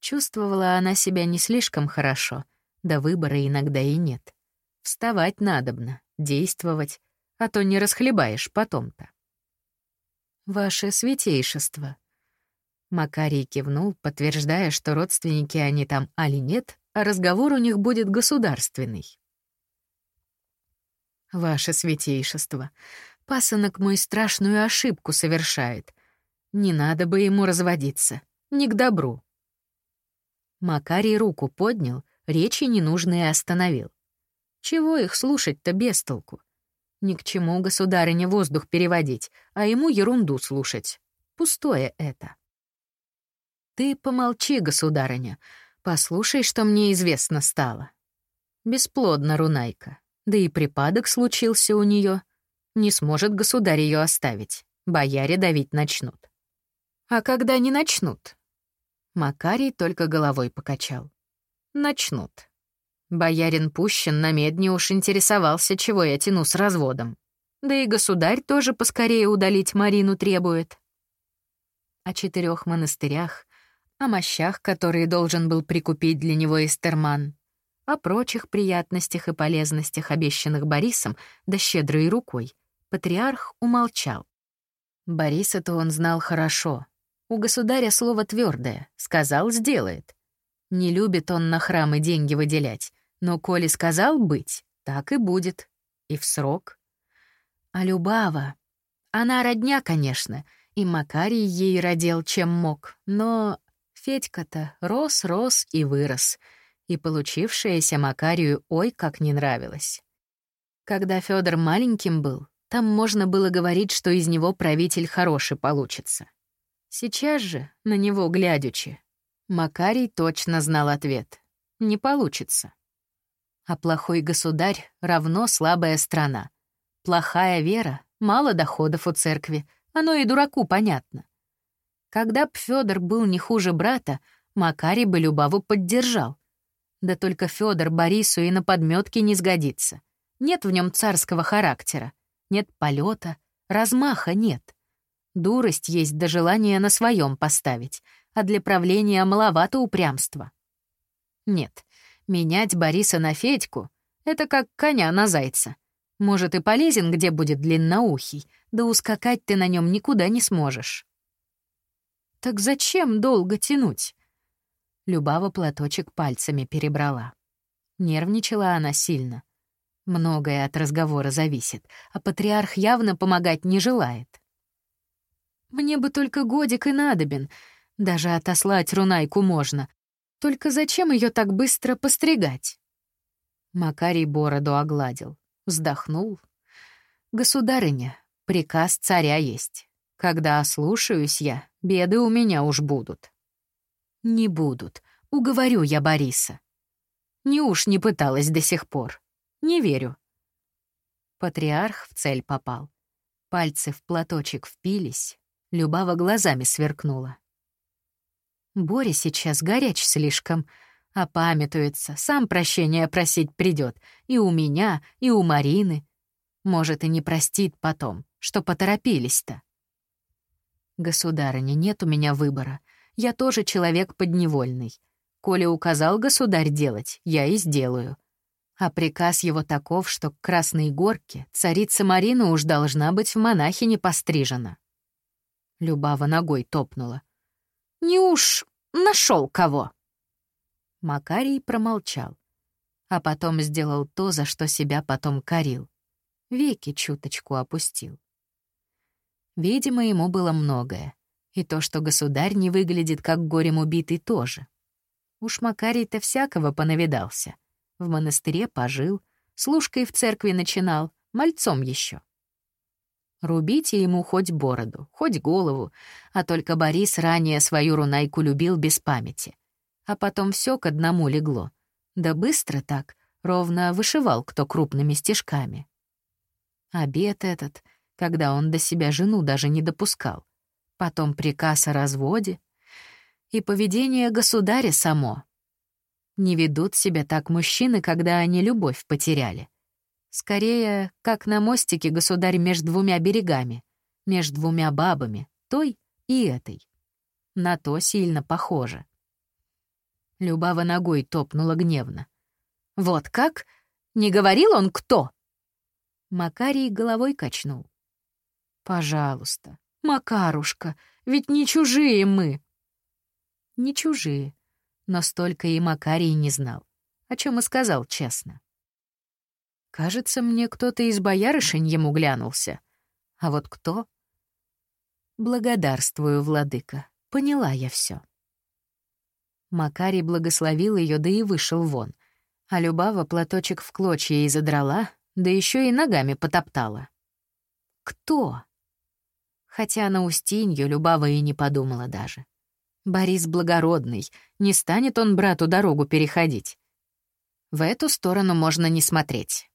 Чувствовала она себя не слишком хорошо, да выбора иногда и нет. Вставать надобно, действовать, а то не расхлебаешь потом-то. «Ваше святейшество». Макарий кивнул, подтверждая, что родственники они там али нет, разговор у них будет государственный. «Ваше святейшество, Пасынок мой страшную ошибку совершает. Не надо бы ему разводиться. Не к добру. Макарий руку поднял, речи ненужные остановил. Чего их слушать-то без толку? Ни к чему государыне воздух переводить, а ему ерунду слушать. Пустое это. Ты помолчи, государыня, послушай, что мне известно стало. Бесплодна Рунайка, да и припадок случился у нее. Не сможет государь ее оставить. Бояре давить начнут. А когда не начнут? Макарий только головой покачал. Начнут. Боярин Пущин на медне уж интересовался, чего я тяну с разводом. Да и государь тоже поскорее удалить Марину требует. О четырех монастырях, о мощах, которые должен был прикупить для него Эстерман, о прочих приятностях и полезностях, обещанных Борисом, да щедрой рукой, Патриарх умолчал. Бориса-то он знал хорошо. У государя слово твердое, сказал — сделает. Не любит он на храмы деньги выделять, но коли сказал быть, так и будет. И в срок. А Любава... Она родня, конечно, и Макарий ей родил, чем мог, но Федька-то рос, рос и вырос, и получившееся Макарию ой как не нравилось. Когда Федор маленьким был, там можно было говорить, что из него правитель хороший получится. Сейчас же, на него глядячи, Макарий точно знал ответ. Не получится. А плохой государь равно слабая страна. Плохая вера, мало доходов у церкви, оно и дураку понятно. Когда б Фёдор был не хуже брата, Макарий бы Любаву поддержал. Да только Фёдор Борису и на подметке не сгодится. Нет в нем царского характера нет полета, размаха нет. Дурость есть до желания на своем поставить, а для правления маловато упрямства. Нет, менять Бориса на Федьку — это как коня на зайца. Может, и полезен, где будет длинноухий, да ускакать ты на нем никуда не сможешь. Так зачем долго тянуть? Любава платочек пальцами перебрала. Нервничала она сильно. Многое от разговора зависит, а патриарх явно помогать не желает. Мне бы только годик и надобен. Даже отослать Рунайку можно. Только зачем ее так быстро постригать? Макарий бороду огладил, вздохнул. «Государыня, приказ царя есть. Когда ослушаюсь я, беды у меня уж будут». «Не будут. Уговорю я Бориса». Не уж не пыталась до сих пор. Не верю. Патриарх в цель попал. Пальцы в платочек впились, Любава глазами сверкнула. Боря сейчас горяч слишком, а памятуется, сам прощения просить придет и у меня, и у Марины. Может, и не простит потом, что поторопились-то. Государыня, нет у меня выбора. Я тоже человек подневольный. Коли указал государь делать, я и сделаю. А приказ его таков, что к Красной Горке царица Марина уж должна быть в монахине пострижена. Любава ногой топнула. «Не уж нашел кого?» Макарий промолчал, а потом сделал то, за что себя потом корил. Веки чуточку опустил. Видимо, ему было многое. И то, что государь не выглядит как горем убитый, тоже. Уж Макарий-то всякого понавидался. В монастыре пожил, служкой в церкви начинал, мальцом еще. Рубите ему хоть бороду, хоть голову, а только Борис ранее свою рунайку любил без памяти. А потом все к одному легло. Да быстро так, ровно вышивал кто крупными стежками. Обед этот, когда он до себя жену даже не допускал. Потом приказ о разводе. И поведение государя само. Не ведут себя так мужчины, когда они любовь потеряли. Скорее, как на мостике государь между двумя берегами, между двумя бабами, той и этой. На то сильно похоже. Любава ногой топнула гневно. «Вот как? Не говорил он, кто?» Макарий головой качнул. «Пожалуйста, Макарушка, ведь не чужие мы!» Не чужие, но столько и Макарий не знал, о чем и сказал честно. Кажется, мне кто-то из боярышень ему глянулся. А вот кто? Благодарствую, владыка. Поняла я все. Макарий благословил ее, да и вышел вон. А Любава платочек в клочья и задрала, да еще и ногами потоптала. Кто? Хотя на Устинью Любава и не подумала даже. Борис благородный, не станет он брату дорогу переходить. В эту сторону можно не смотреть.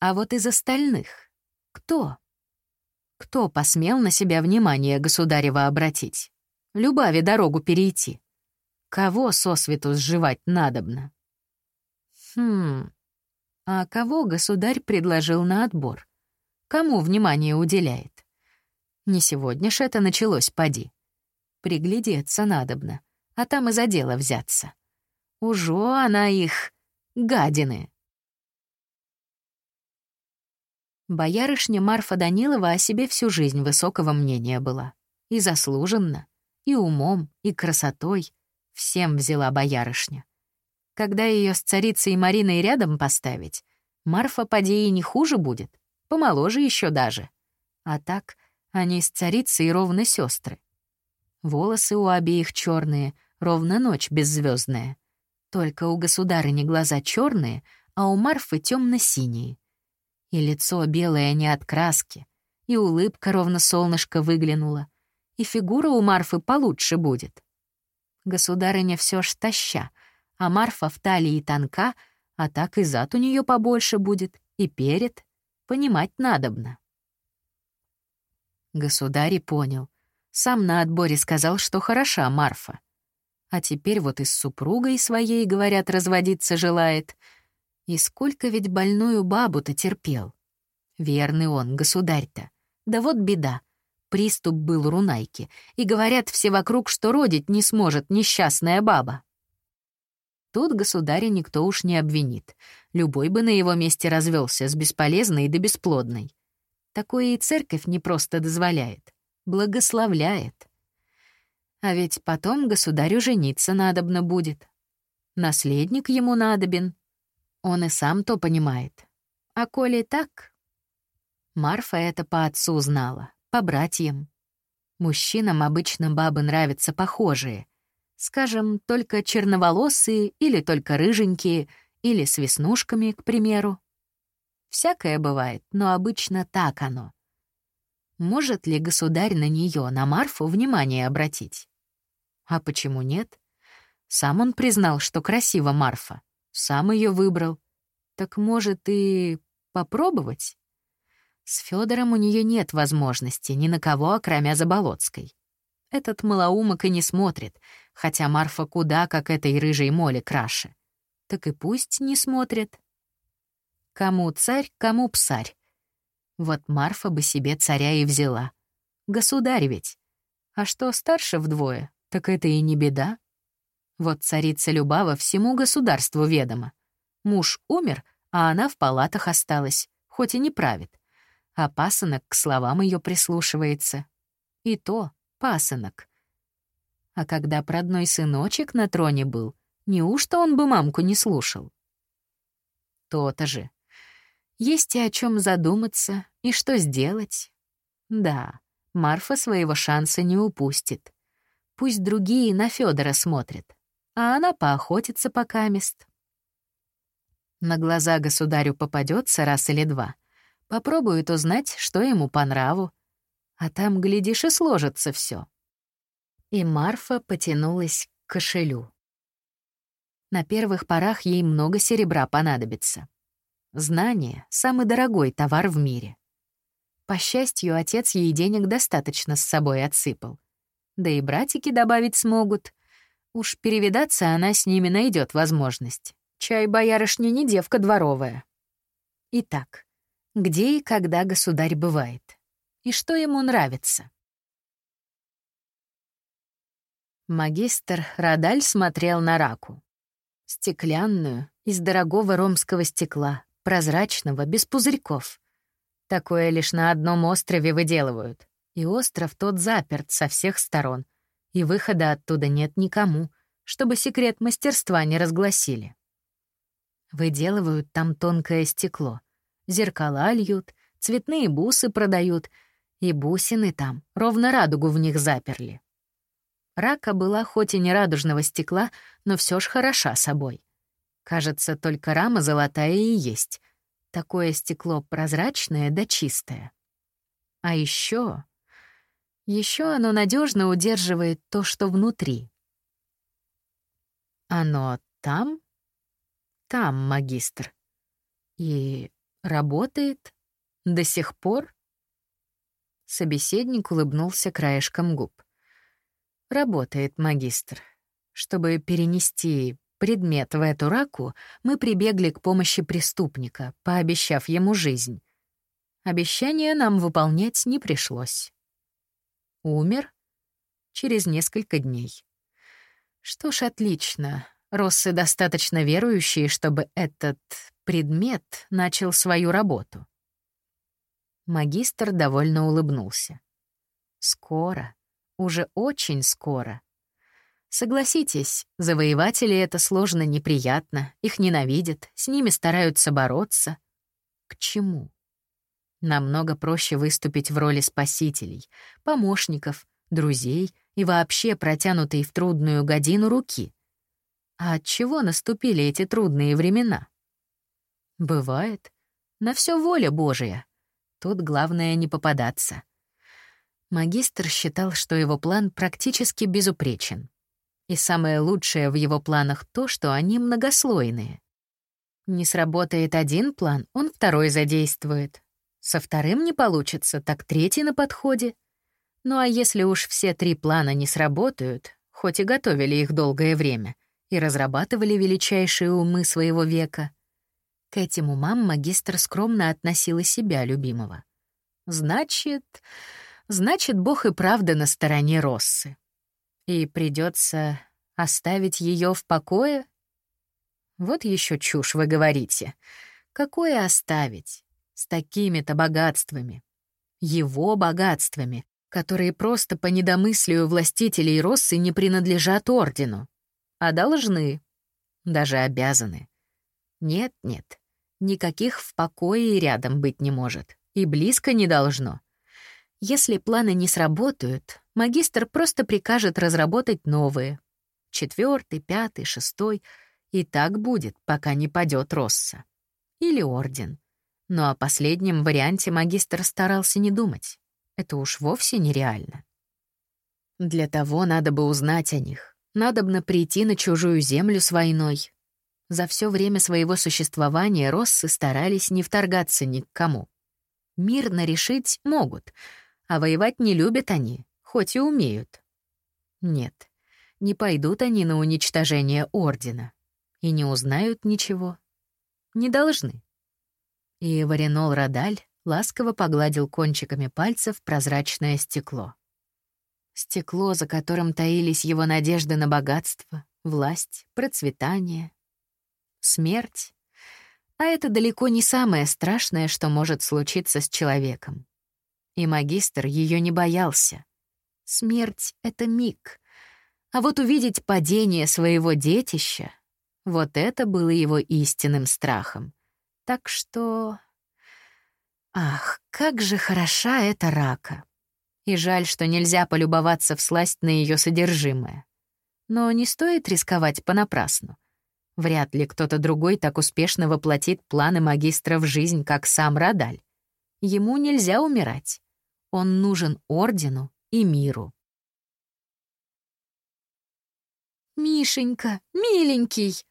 А вот из остальных кто? Кто посмел на себя внимание государева обратить? Любави дорогу перейти. Кого сосвету сживать надобно? Хм, а кого государь предложил на отбор? Кому внимание уделяет? Не сегодня ж это началось, поди. Приглядеться надобно, а там и за дело взяться. Ужо она их, гадины. Боярышня Марфа Данилова о себе всю жизнь высокого мнения была. И заслуженно, и умом, и красотой. Всем взяла боярышня. Когда ее с царицей Мариной рядом поставить, Марфа поди и не хуже будет, помоложе еще даже. А так они с царицей ровно сестры. Волосы у обеих черные, ровно ночь беззвездная. Только у государыни глаза черные, а у Марфы темно-синие — и лицо белое не от краски, и улыбка ровно солнышко выглянула, и фигура у Марфы получше будет. Государыня все ж таща, а Марфа в талии тонка, а так и зад у нее побольше будет, и перед. Понимать надобно. Государь понял. Сам на отборе сказал, что хороша Марфа. А теперь вот и с супругой своей, говорят, разводиться желает — и сколько ведь больную бабу-то терпел. Верный он, государь-то. Да вот беда. Приступ был Рунайки, и говорят все вокруг, что родить не сможет несчастная баба. Тут государя никто уж не обвинит. Любой бы на его месте развелся с бесполезной да бесплодной. Такое и церковь не просто дозволяет, благословляет. А ведь потом государю жениться надобно будет. Наследник ему надобен, он и сам то понимает. А коли так... Марфа это по отцу знала, по братьям. Мужчинам обычно бабы нравятся похожие. Скажем, только черноволосые или только рыженькие, или с веснушками, к примеру. Всякое бывает, но обычно так оно. Может ли государь на нее, на Марфу, внимание обратить? А почему нет? Сам он признал, что красива Марфа. Сам ее выбрал. Так может и попробовать? С Федором у нее нет возможности ни на кого, окромя Заболоцкой. Этот малоумок и не смотрит, хотя Марфа куда как этой рыжей моли краше. Так и пусть не смотрит. Кому царь, кому псарь. Вот Марфа бы себе царя и взяла. Государь ведь. А что старше вдвое, так это и не беда. Вот царица Любава всему государству ведома. Муж умер, а она в палатах осталась, хоть и не правит. А пасынок к словам ее прислушивается. И то пасынок. А когда продной сыночек на троне был, неужто он бы мамку не слушал? То-то же. Есть и о чем задуматься, и что сделать. Да, Марфа своего шанса не упустит. Пусть другие на Федора смотрят, а она поохотится пока мест. На глаза государю попадется раз или два. Попробует узнать, что ему по нраву. А там, глядишь, и сложится все. И Марфа потянулась к кошелю. На первых порах ей много серебра понадобится. Знание — самый дорогой товар в мире. По счастью, отец ей денег достаточно с собой отсыпал. Да и братики добавить смогут. Уж перевидаться она с ними найдет возможность. Чай боярышня не девка дворовая. Итак, где и когда государь бывает? И что ему нравится? Магистр Радаль смотрел на раку. Стеклянную, из дорогого ромского стекла, прозрачного, без пузырьков. Такое лишь на одном острове выделывают. И остров тот заперт со всех сторон, и выхода оттуда нет никому, чтобы секрет мастерства не разгласили. Выделывают там тонкое стекло, зеркала льют, цветные бусы продают, и бусины там, ровно радугу в них заперли. Рака была хоть и не радужного стекла, но все ж хороша собой. Кажется, только рама золотая и есть. Такое стекло прозрачное да чистое. А еще, еще оно надежно удерживает то, что внутри. Оно там? Там, магистр. И работает? До сих пор? Собеседник улыбнулся краешком губ. Работает, магистр. Чтобы перенести предмет в эту раку, мы прибегли к помощи преступника, пообещав ему жизнь. Обещание нам выполнять не пришлось. Умер через несколько дней. Что ж, отлично. Россы достаточно верующие, чтобы этот предмет начал свою работу. Магистр довольно улыбнулся. Скоро, уже очень скоро. Согласитесь, завоеватели это сложно неприятно, их ненавидят, с ними стараются бороться. К чему? Намного проще выступить в роли спасителей, помощников, друзей и вообще протянутой в трудную годину руки. А от чего наступили эти трудные времена? Бывает. На все воля Божия. Тут главное не попадаться. Магистр считал, что его план практически безупречен. И самое лучшее в его планах то, что они многослойные. Не сработает один план, он второй задействует. Со вторым не получится, так третий на подходе. Ну а если уж все три плана не сработают, хоть и готовили их долгое время, и разрабатывали величайшие умы своего века, к этим умам магистр скромно относил и себя любимого. Значит, значит, Бог и правда на стороне Россы. И придется оставить ее в покое? Вот еще чушь вы говорите. Какое оставить? С такими-то богатствами. Его богатствами, которые просто по недомыслию властителей Россы не принадлежат ордену, а должны, даже обязаны. Нет-нет, никаких в покое и рядом быть не может, и близко не должно. Если планы не сработают, магистр просто прикажет разработать новые. Четвертый, пятый, шестой. И так будет, пока не падет Росса. Или Орден. Но о последнем варианте магистр старался не думать. Это уж вовсе нереально. Для того надо бы узнать о них. Надобно прийти на чужую землю с войной. За все время своего существования Россы старались не вторгаться ни к кому. Мирно решить могут — а воевать не любят они, хоть и умеют. Нет, не пойдут они на уничтожение Ордена. И не узнают ничего. Не должны. И Варенол Радаль ласково погладил кончиками пальцев прозрачное стекло. Стекло, за которым таились его надежды на богатство, власть, процветание, смерть. А это далеко не самое страшное, что может случиться с человеком. И магистр ее не боялся. Смерть — это миг. А вот увидеть падение своего детища — вот это было его истинным страхом. Так что... Ах, как же хороша эта рака. И жаль, что нельзя полюбоваться в сласть на ее содержимое. Но не стоит рисковать понапрасну. Вряд ли кто-то другой так успешно воплотит планы магистра в жизнь, как сам Радаль. Ему нельзя умирать. Он нужен ордену и миру. «Мишенька, миленький!»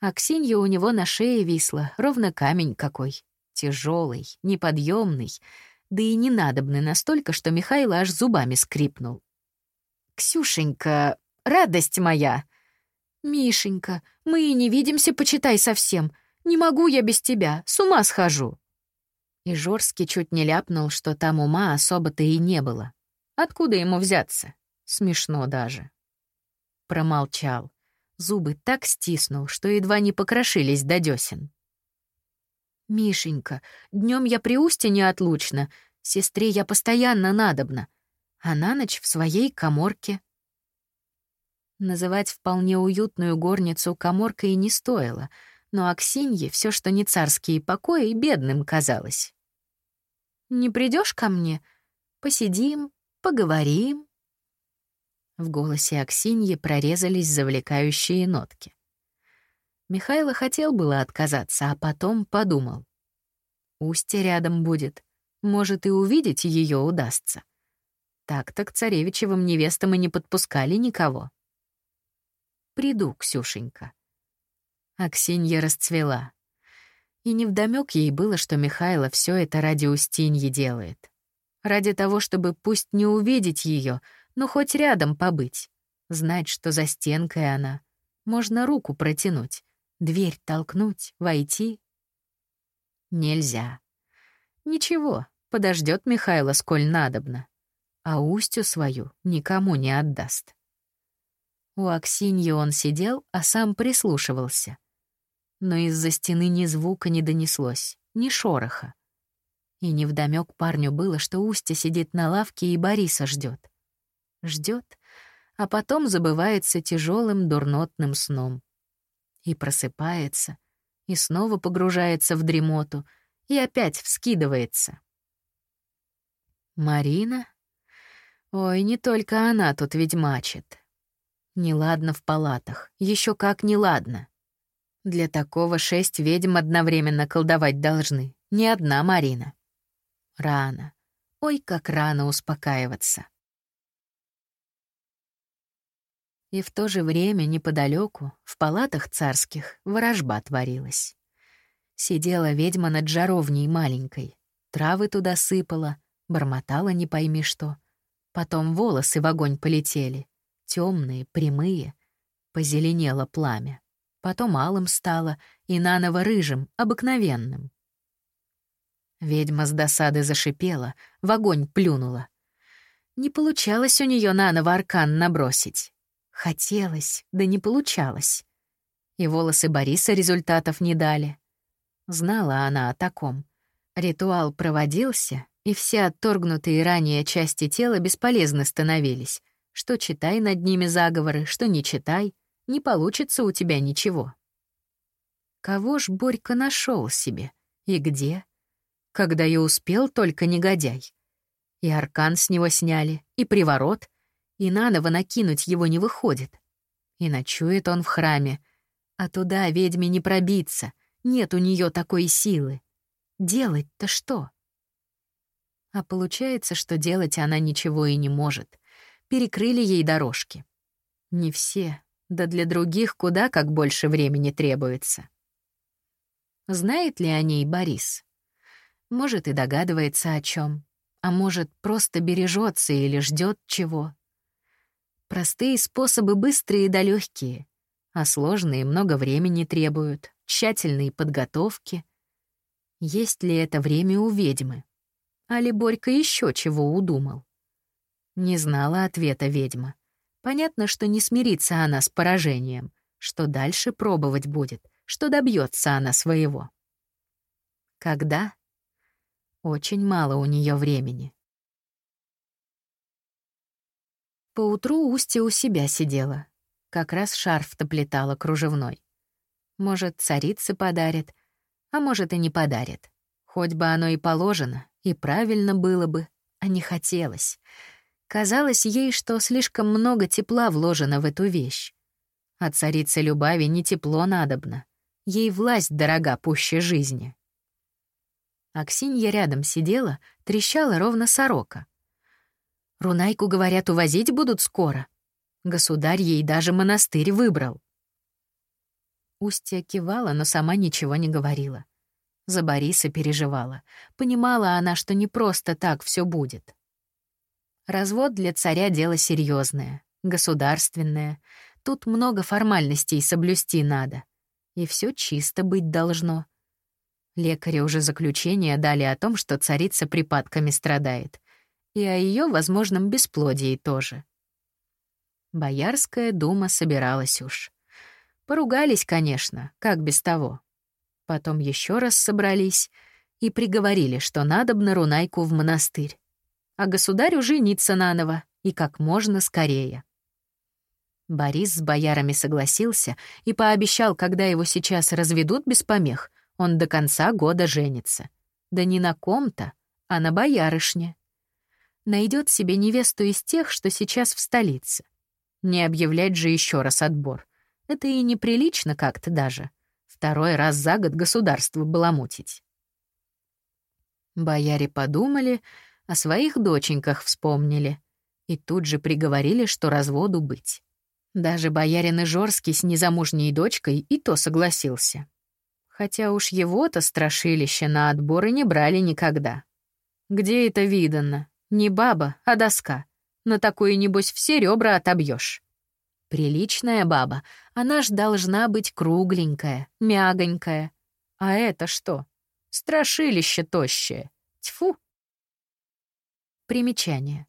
Аксинья у него на шее висла, ровно камень какой. Тяжелый, неподъемный, да и не надобный настолько, что Михаил аж зубами скрипнул. «Ксюшенька, радость моя!» «Мишенька, мы и не видимся, почитай совсем. Не могу я без тебя, с ума схожу». И Жорский чуть не ляпнул, что там ума особо-то и не было. Откуда ему взяться? Смешно даже. Промолчал. Зубы так стиснул, что едва не покрошились до десен. «Мишенька, днем я при устье неотлучно, сестре я постоянно надобна, а на ночь в своей коморке». Называть вполне уютную горницу коморкой не стоило, но Аксинье все, что не царские покои, бедным казалось. «Не придешь ко мне? Посидим, поговорим». В голосе Аксиньи прорезались завлекающие нотки. Михайло хотел было отказаться, а потом подумал. Устье рядом будет. Может, и увидеть ее удастся. Так-то к царевичевым невестам и не подпускали никого. «Приду, Ксюшенька». Аксинья расцвела. И невдомёк ей было, что Михайло все это ради Устиньи делает. Ради того, чтобы пусть не увидеть ее, но хоть рядом побыть. Знать, что за стенкой она. Можно руку протянуть, дверь толкнуть, войти. Нельзя. Ничего, подождет Михайло сколь надобно. А устью свою никому не отдаст. У Аксиньи он сидел, а сам прислушивался. Но из-за стены ни звука не донеслось, ни шороха. И невдомёк парню было, что Устья сидит на лавке и Бориса ждет ждет, а потом забывается тяжелым дурнотным сном. И просыпается, и снова погружается в дремоту, и опять вскидывается. Марина? Ой, не только она тут ведьмачит. Неладно в палатах, еще как неладно. Для такого шесть ведьм одновременно колдовать должны, не одна Марина. Рано. Ой, как рано успокаиваться. И в то же время неподалеку, в палатах царских, ворожба творилась. Сидела ведьма над жаровней маленькой, травы туда сыпала, бормотала не пойми что. Потом волосы в огонь полетели, темные, прямые. Позеленело пламя. Потом алым стало и наново рыжим, обыкновенным. Ведьма с досады зашипела, в огонь плюнула. Не получалось у нее наново аркан набросить. Хотелось, да не получалось. И волосы Бориса результатов не дали. Знала она о таком. Ритуал проводился, и все отторгнутые ранее части тела бесполезно становились. Что читай над ними заговоры, что не читай, не получится у тебя ничего. Кого ж Борька нашел себе? И где? Когда я успел, только негодяй. И аркан с него сняли, и приворот — и наново накинуть его не выходит. И ночует он в храме, а туда ведьме не пробиться, нет у нее такой силы. Делать-то что? А получается, что делать она ничего и не может. Перекрыли ей дорожки. Не все, да для других куда как больше времени требуется. Знает ли о ней Борис? Может, и догадывается о чем, а может, просто бережется или ждет чего. Простые способы быстрые да легкие, а сложные много времени требуют, тщательной подготовки. Есть ли это время у ведьмы? Али Борька еще чего удумал? Не знала ответа ведьма. Понятно, что не смирится она с поражением, что дальше пробовать будет, что добьется она своего. Когда? Очень мало у нее времени. Поутру Устья у себя сидела. Как раз шарф-то плетала кружевной. Может, царице подарит, а может, и не подарит. Хоть бы оно и положено, и правильно было бы, а не хотелось. Казалось ей, что слишком много тепла вложено в эту вещь. А царице Любави не тепло надобно. Ей власть дорога пуще жизни. Аксинья рядом сидела, трещала ровно сорока. Рунайку, говорят, увозить будут скоро. Государь ей даже монастырь выбрал. Устья кивала, но сама ничего не говорила. За Бориса переживала. Понимала она, что не просто так все будет. Развод для царя — дело серьезное, государственное. Тут много формальностей соблюсти надо. И все чисто быть должно. Лекари уже заключение дали о том, что царица припадками страдает. И о ее возможном бесплодии тоже. Боярская дума собиралась уж. Поругались, конечно, как без того. Потом еще раз собрались и приговорили, что надо на Рунайку в монастырь. А государю жениться наново и как можно скорее. Борис с боярами согласился и пообещал, когда его сейчас разведут без помех, он до конца года женится. Да не на ком-то, а на боярышне. Найдет себе невесту из тех, что сейчас в столице. Не объявлять же еще раз отбор. Это и неприлично как-то даже. Второй раз за год государство баламутить. Бояре подумали, о своих доченьках вспомнили и тут же приговорили, что разводу быть. Даже боярин Ижорский с незамужней дочкой и то согласился. Хотя уж его-то страшилище на отборы не брали никогда. Где это видано? Не баба, а доска. На такую, небось, все ребра отобьешь. Приличная баба, она ж должна быть кругленькая, мягонькая. А это что? Страшилище тощее. Тьфу! Примечание.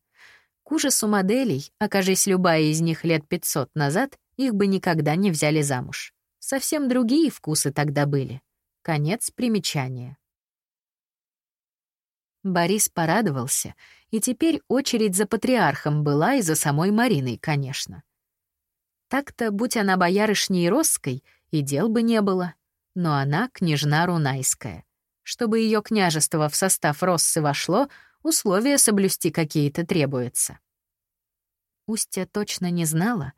К ужасу моделей, окажись любая из них лет 500 назад, их бы никогда не взяли замуж. Совсем другие вкусы тогда были. Конец примечания. Борис порадовался, и теперь очередь за патриархом была и за самой Мариной, конечно. Так-то, будь она боярышней Росской, и дел бы не было. Но она княжна Рунайская. Чтобы ее княжество в состав Россы вошло, условия соблюсти какие-то требуются. Устья точно не знала,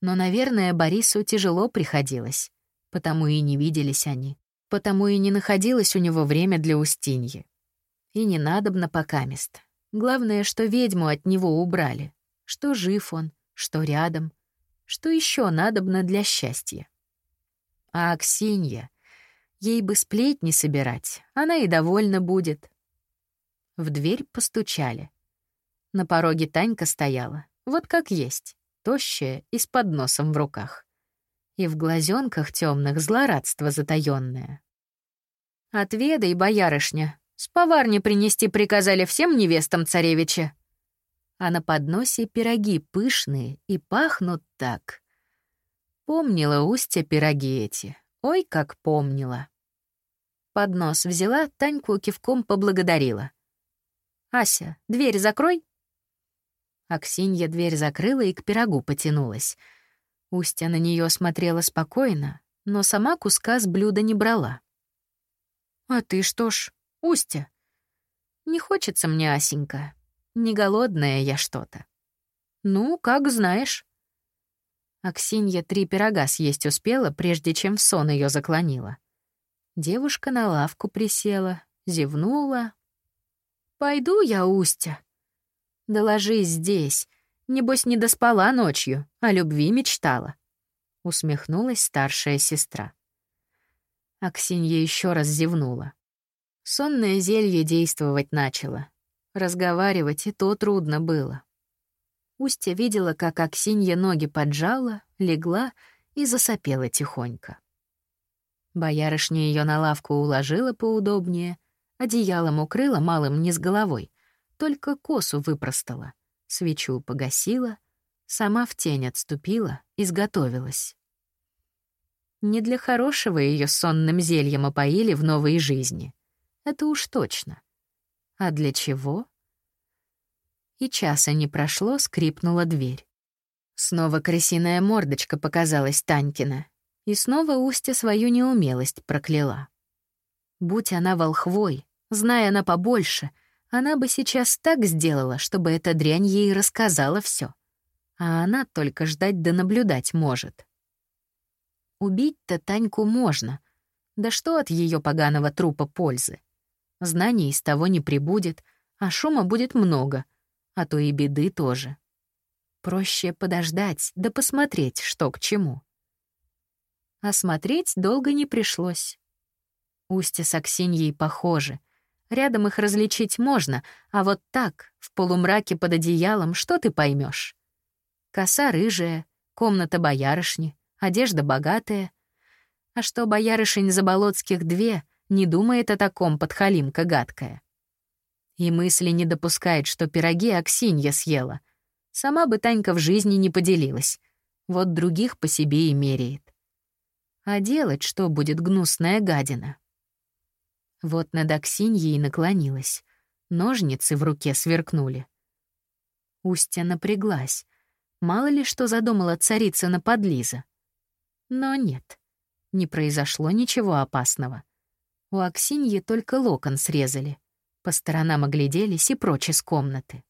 но, наверное, Борису тяжело приходилось, потому и не виделись они, потому и не находилось у него время для Устиньи. И не надобно покамест. Главное, что ведьму от него убрали, что жив он, что рядом — что еще надобно для счастья? А Аксинья? Ей бы сплетни собирать, она и довольна будет. В дверь постучали. На пороге Танька стояла, вот как есть, тощая и с подносом в руках. И в глазенках темных злорадство затаённое. «Отведай, боярышня, с поварни принести приказали всем невестам царевича», а на подносе пироги пышные и пахнут так. Помнила Устья пироги эти, ой, как помнила. Поднос взяла, Таньку кивком поблагодарила. «Ася, дверь закрой!» Аксинья дверь закрыла и к пирогу потянулась. Устья на нее смотрела спокойно, но сама куска с блюда не брала. «А ты что ж, Устья?» «Не хочется мне, Асенька. Не голодная я что-то. Ну, как знаешь. Аксинья три пирога съесть успела, прежде чем в сон ее заклонила. Девушка на лавку присела, зевнула. «Пойду я, Устя». «Да ложись здесь. Небось, не доспала ночью, о любви мечтала», — усмехнулась старшая сестра. Аксинья еще раз зевнула. Сонное зелье действовать начало. Разговаривать и то трудно было. Устья видела, как Аксинья ноги поджала, легла и засопела тихонько. Боярышня ее на лавку уложила поудобнее, одеялом укрыла малым не с головой, только косу выпростала, свечу погасила, сама в тень отступила, изготовилась. Не для хорошего ее сонным зельем опоили в новой жизни. Это уж точно. А для чего? И часа не прошло, скрипнула дверь. Снова крысиная мордочка показалась Танькина, и снова Устя свою неумелость прокляла. Будь она волхвой, зная она побольше, она бы сейчас так сделала, чтобы эта дрянь ей рассказала все, А она только ждать да наблюдать может. Убить-то Таньку можно. Да что от ее поганого трупа пользы? Знаний из того не прибудет, а шума будет много, а то и беды тоже. Проще подождать, да посмотреть, что к чему. А смотреть долго не пришлось. Устья с Аксиньей похожи. Рядом их различить можно, а вот так, в полумраке под одеялом, что ты поймешь? Коса рыжая, комната боярышни, одежда богатая. А что боярышень Заболоцких две, не думает о таком подхалимка гадкая. И мысли не допускает, что пироги Аксинья съела. Сама бы Танька в жизни не поделилась. Вот других по себе и меряет. А делать что будет гнусная гадина? Вот над Аксиньей наклонилась. Ножницы в руке сверкнули. Устья напряглась. Мало ли что задумала царица на подлиза. Но нет, не произошло ничего опасного. У Аксиньи только локон срезали. По сторонам огляделись и прочь из комнаты.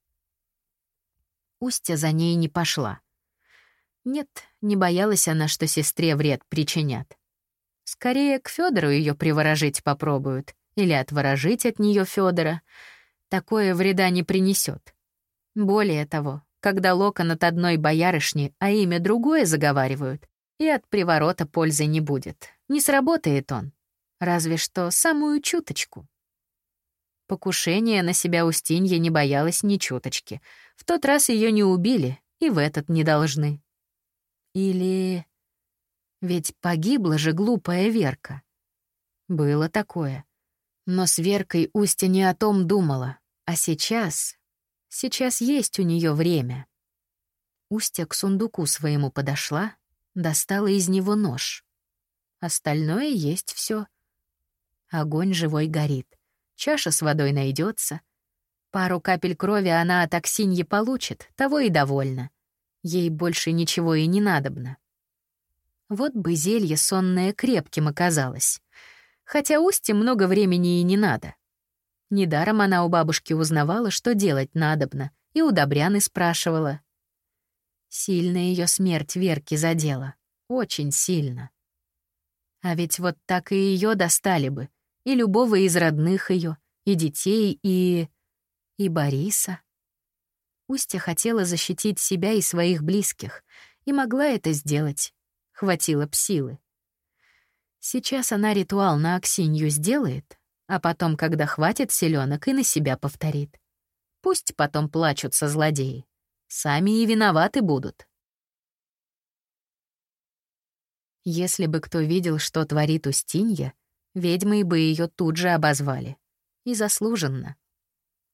Устья за ней не пошла. Нет, не боялась она, что сестре вред причинят. Скорее, к Федору ее приворожить попробуют или отворожить от нее Федора. Такое вреда не принесет. Более того, когда локон от одной боярышни, а имя другое заговаривают, и от приворота пользы не будет. Не сработает он. Разве что самую чуточку. Покушения на себя Устинья не боялась ни чуточки. В тот раз ее не убили, и в этот не должны. Или... Ведь погибла же глупая Верка. Было такое. Но с Веркой Устя не о том думала. А сейчас... Сейчас есть у нее время. Устя к сундуку своему подошла, достала из него нож. Остальное есть все. Огонь живой горит чаша с водой найдется. Пару капель крови она от Аксиньи получит, того и довольна. Ей больше ничего и не надобно. Вот бы зелье сонное крепким оказалось. Хотя Усте много времени и не надо. Недаром она у бабушки узнавала, что делать надобно, и у Добряны спрашивала. Сильно ее смерть Верки задела. Очень сильно. А ведь вот так и ее достали бы — и любого из родных ее, и детей, и... и Бориса. Устья хотела защитить себя и своих близких, и могла это сделать. Хватило б силы. Сейчас она ритуал на Аксинью сделает, а потом, когда хватит селенок, и на себя повторит. Пусть потом плачутся злодеи. Сами и виноваты будут. Если бы кто видел, что творит Устинья, ведьмой бы ее тут же обозвали. И заслуженно.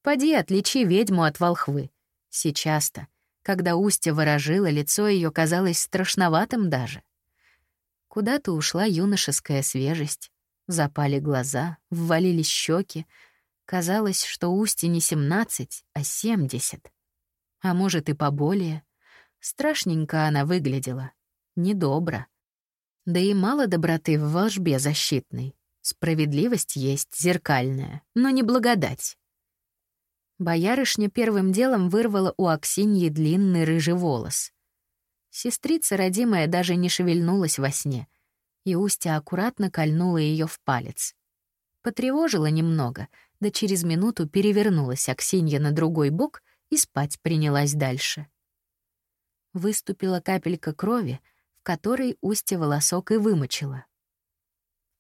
Поди отличи ведьму от волхвы. Сейчас-то, когда Устья выражила, лицо ее казалось страшноватым даже. Куда-то ушла юношеская свежесть. Запали глаза, ввалились щеки. Казалось, что Устье не семнадцать, а семьдесят. А может и поболее. Страшненько она выглядела. Недобро. Да и мало доброты в волжбе защитной. Справедливость есть зеркальная, но не благодать. Боярышня первым делом вырвала у Аксиньи длинный рыжий волос. Сестрица родимая даже не шевельнулась во сне, и Устя аккуратно кольнула ее в палец. Потревожила немного, да через минуту перевернулась Аксинья на другой бок и спать принялась дальше. Выступила капелька крови, в которой Устья волосок и вымочила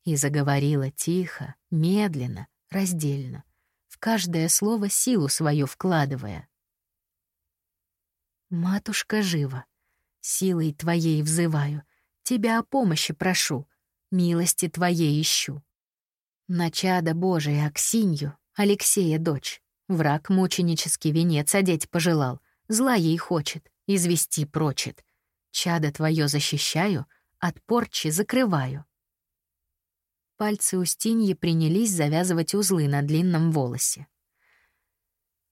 и заговорила тихо, медленно, раздельно, в каждое слово силу свою вкладывая. «Матушка жива, силой твоей взываю, тебя о помощи прошу, милости твоей ищу. На чадо Божие Аксинью, Алексея дочь, враг мученический венец одеть пожелал, зла ей хочет, извести прочит. Чадо твое защищаю, от порчи закрываю. Пальцы Устиньи принялись завязывать узлы на длинном волосе.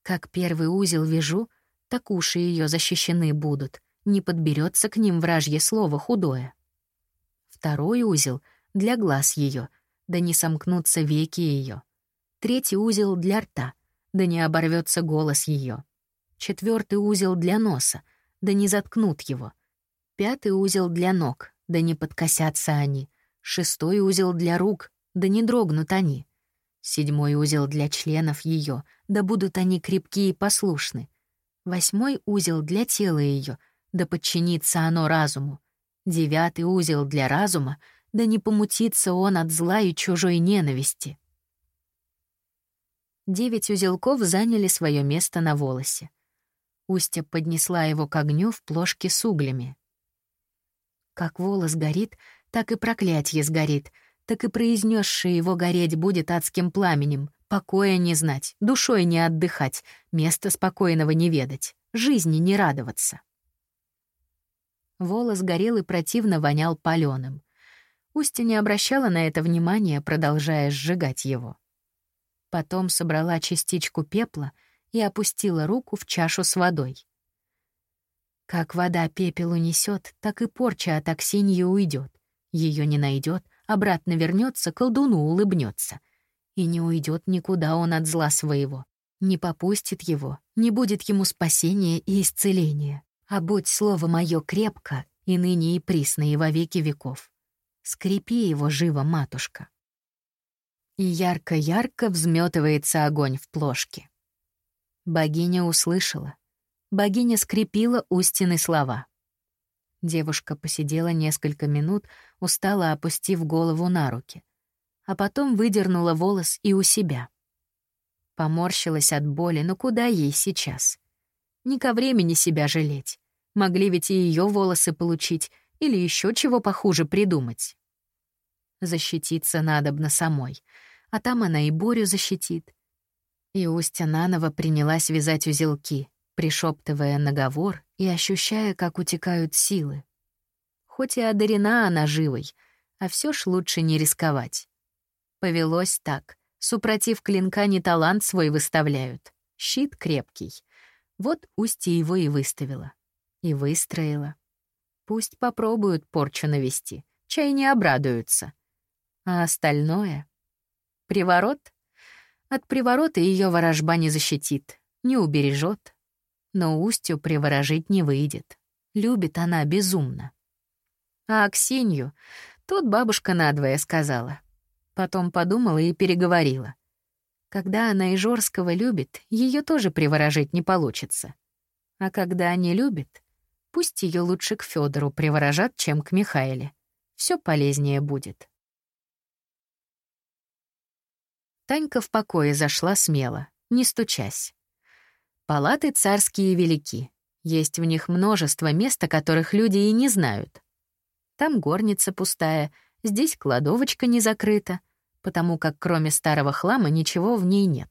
Как первый узел вяжу, так уши ее защищены будут, не подберется к ним вражье слово худое. Второй узел — для глаз ее, да не сомкнутся веки ее. Третий узел для рта, да не оборвется голос ее. Четвертый узел для носа, да не заткнут его. Пятый узел для ног, да не подкосятся они. Шестой узел для рук, да не дрогнут они. Седьмой узел для членов ее, да будут они крепкие и послушны. Восьмой узел для тела ее, да подчинится оно разуму. Девятый узел для разума, да не помутится он от зла и чужой ненависти. Девять узелков заняли свое место на волосе. Устья поднесла его к огню в плошке с углями. Как волос горит, так и проклятье сгорит, так и произнесший его гореть будет адским пламенем, покоя не знать, душой не отдыхать, места спокойного не ведать, жизни не радоваться. Волос горел и противно вонял палёным. Устья не обращала на это внимания, продолжая сжигать его. Потом собрала частичку пепла и опустила руку в чашу с водой. Как вода пепел унесет, так и порча от Аксиньи уйдет. Ее не найдет, обратно вернется, колдуну улыбнется. И не уйдет никуда он от зла своего. Не попустит его, не будет ему спасения и исцеления. А будь слово мое крепко, и ныне и присно, и во веки веков. Скрепи его живо, матушка. И ярко-ярко взметывается огонь в плошке. Богиня услышала, Богиня скрепила Устины слова. Девушка посидела несколько минут, устало опустив голову на руки, а потом выдернула волос и у себя. Поморщилась от боли, но куда ей сейчас? Не ко времени себя жалеть. Могли ведь и ее волосы получить или еще чего похуже придумать. Защититься надобно самой, а там она и Борю защитит. И Устя наново принялась вязать узелки — пришептывая наговор и ощущая, как утекают силы. Хоть и одарена она живой, а все ж лучше не рисковать. Повелось так. Супротив клинка не талант свой выставляют. Щит крепкий. Вот Устье его и выставила. И выстроила. Пусть попробуют порчу навести. Чай не обрадуются. А остальное? Приворот? От приворота ее ворожба не защитит, не убережет, но Устью приворожить не выйдет. Любит она безумно. А Аксинью тут бабушка надвое сказала. Потом подумала и переговорила. Когда она и Жорского любит, ее тоже приворожить не получится. А когда не любит, пусть ее лучше к Федору приворожат, чем к Михаиле. Все полезнее будет. Танька в покое зашла смело, не стучась. Палаты царские велики. Есть в них множество мест, о которых люди и не знают. Там горница пустая, здесь кладовочка не закрыта, потому как кроме старого хлама ничего в ней нет.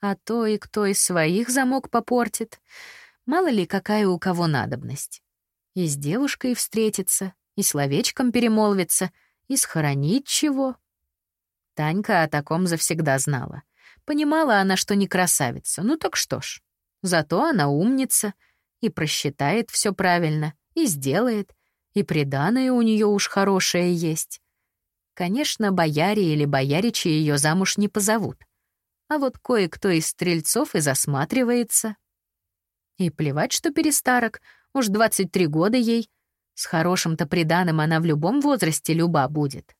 А то и кто из своих замок попортит, мало ли какая у кого надобность. И с девушкой встретиться, и словечком перемолвиться, и схоронить чего. Танька о таком завсегда знала — Понимала она, что не красавица, ну так что ж. Зато она умница и просчитает все правильно, и сделает, и приданое у нее уж хорошее есть. Конечно, бояре или бояричи ее замуж не позовут. А вот кое-кто из стрельцов и засматривается. И плевать, что перестарок, уж 23 года ей. С хорошим-то приданым она в любом возрасте люба будет.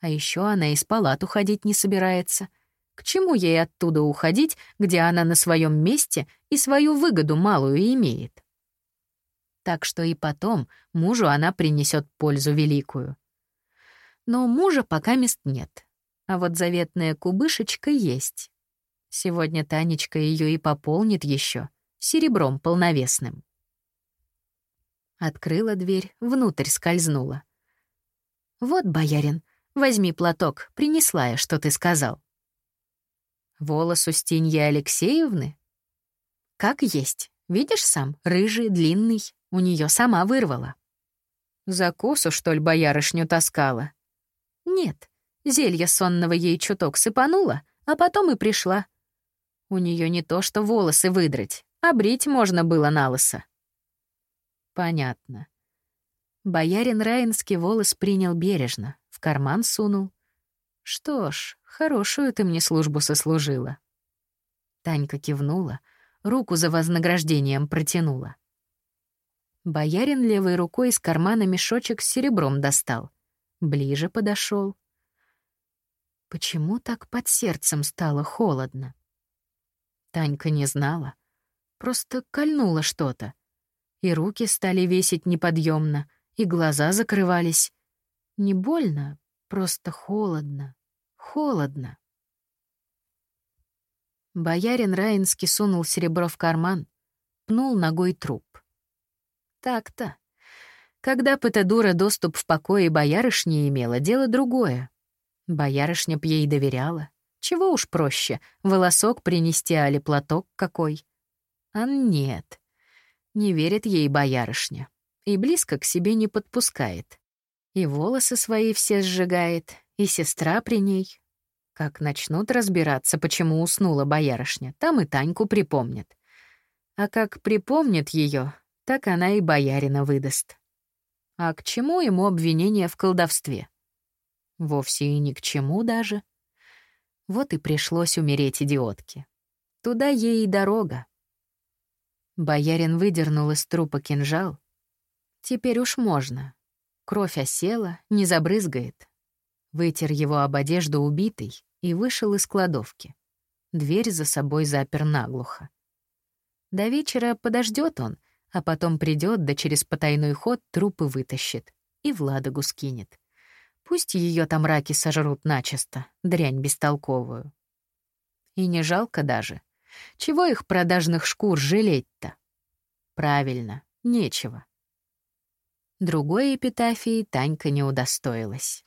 А еще она из палат уходить не собирается — к чему ей оттуда уходить, где она на своем месте и свою выгоду малую имеет? Так что и потом мужу она принесет пользу великую. Но мужа пока мест нет. А вот заветная кубышечка есть. Сегодня Танечка ее и пополнит еще серебром полновесным. Открыла дверь, внутрь скользнула. «Вот, боярин, возьми платок, принесла я, что ты сказал». Волос Устиньи Алексеевны? Как есть. Видишь сам, рыжий, длинный. У нее сама вырвала. За косу, что ли, боярышню таскала? Нет, зелье сонного ей чуток сыпанула, а потом и пришла. У нее не то что волосы выдрать, а брить можно было на лысо. Понятно. Боярин Раинский волос принял бережно, в карман сунул. Что ж, хорошую ты мне службу сослужила. Танька кивнула, руку за вознаграждением протянула. Боярин левой рукой из кармана мешочек с серебром достал. Ближе подошел. Почему так под сердцем стало холодно? Танька не знала. Просто кольнуло что-то. И руки стали весить неподъемно, и глаза закрывались. Не больно, просто холодно. Холодно. Боярин Раинский сунул серебро в карман, пнул ногой труп. Так-то. Когда Патадура доступ в покое боярышни имела, дело другое. Боярышня б ей доверяла. Чего уж проще, волосок принести, али платок какой. А нет, не верит ей боярышня и близко к себе не подпускает. И волосы свои все сжигает, и сестра при ней. Как начнут разбираться, почему уснула боярышня, там и Таньку припомнят. А как припомнит ее, так она и боярина выдаст. А к чему ему обвинение в колдовстве? Вовсе и ни к чему даже. Вот и пришлось умереть идиотке. Туда ей и дорога. Боярин выдернул из трупа кинжал. Теперь уж можно. Кровь осела, не забрызгает. Вытер его об одежду убитый и вышел из кладовки. Дверь за собой запер наглухо. До вечера подождет он — а потом придет, да через потайной ход трупы вытащит и в ладогу скинет. Пусть ее там раки сожрут начисто, дрянь бестолковую. И не жалко даже. Чего их продажных шкур жалеть-то? Правильно, нечего. Другой эпитафии Танька не удостоилась.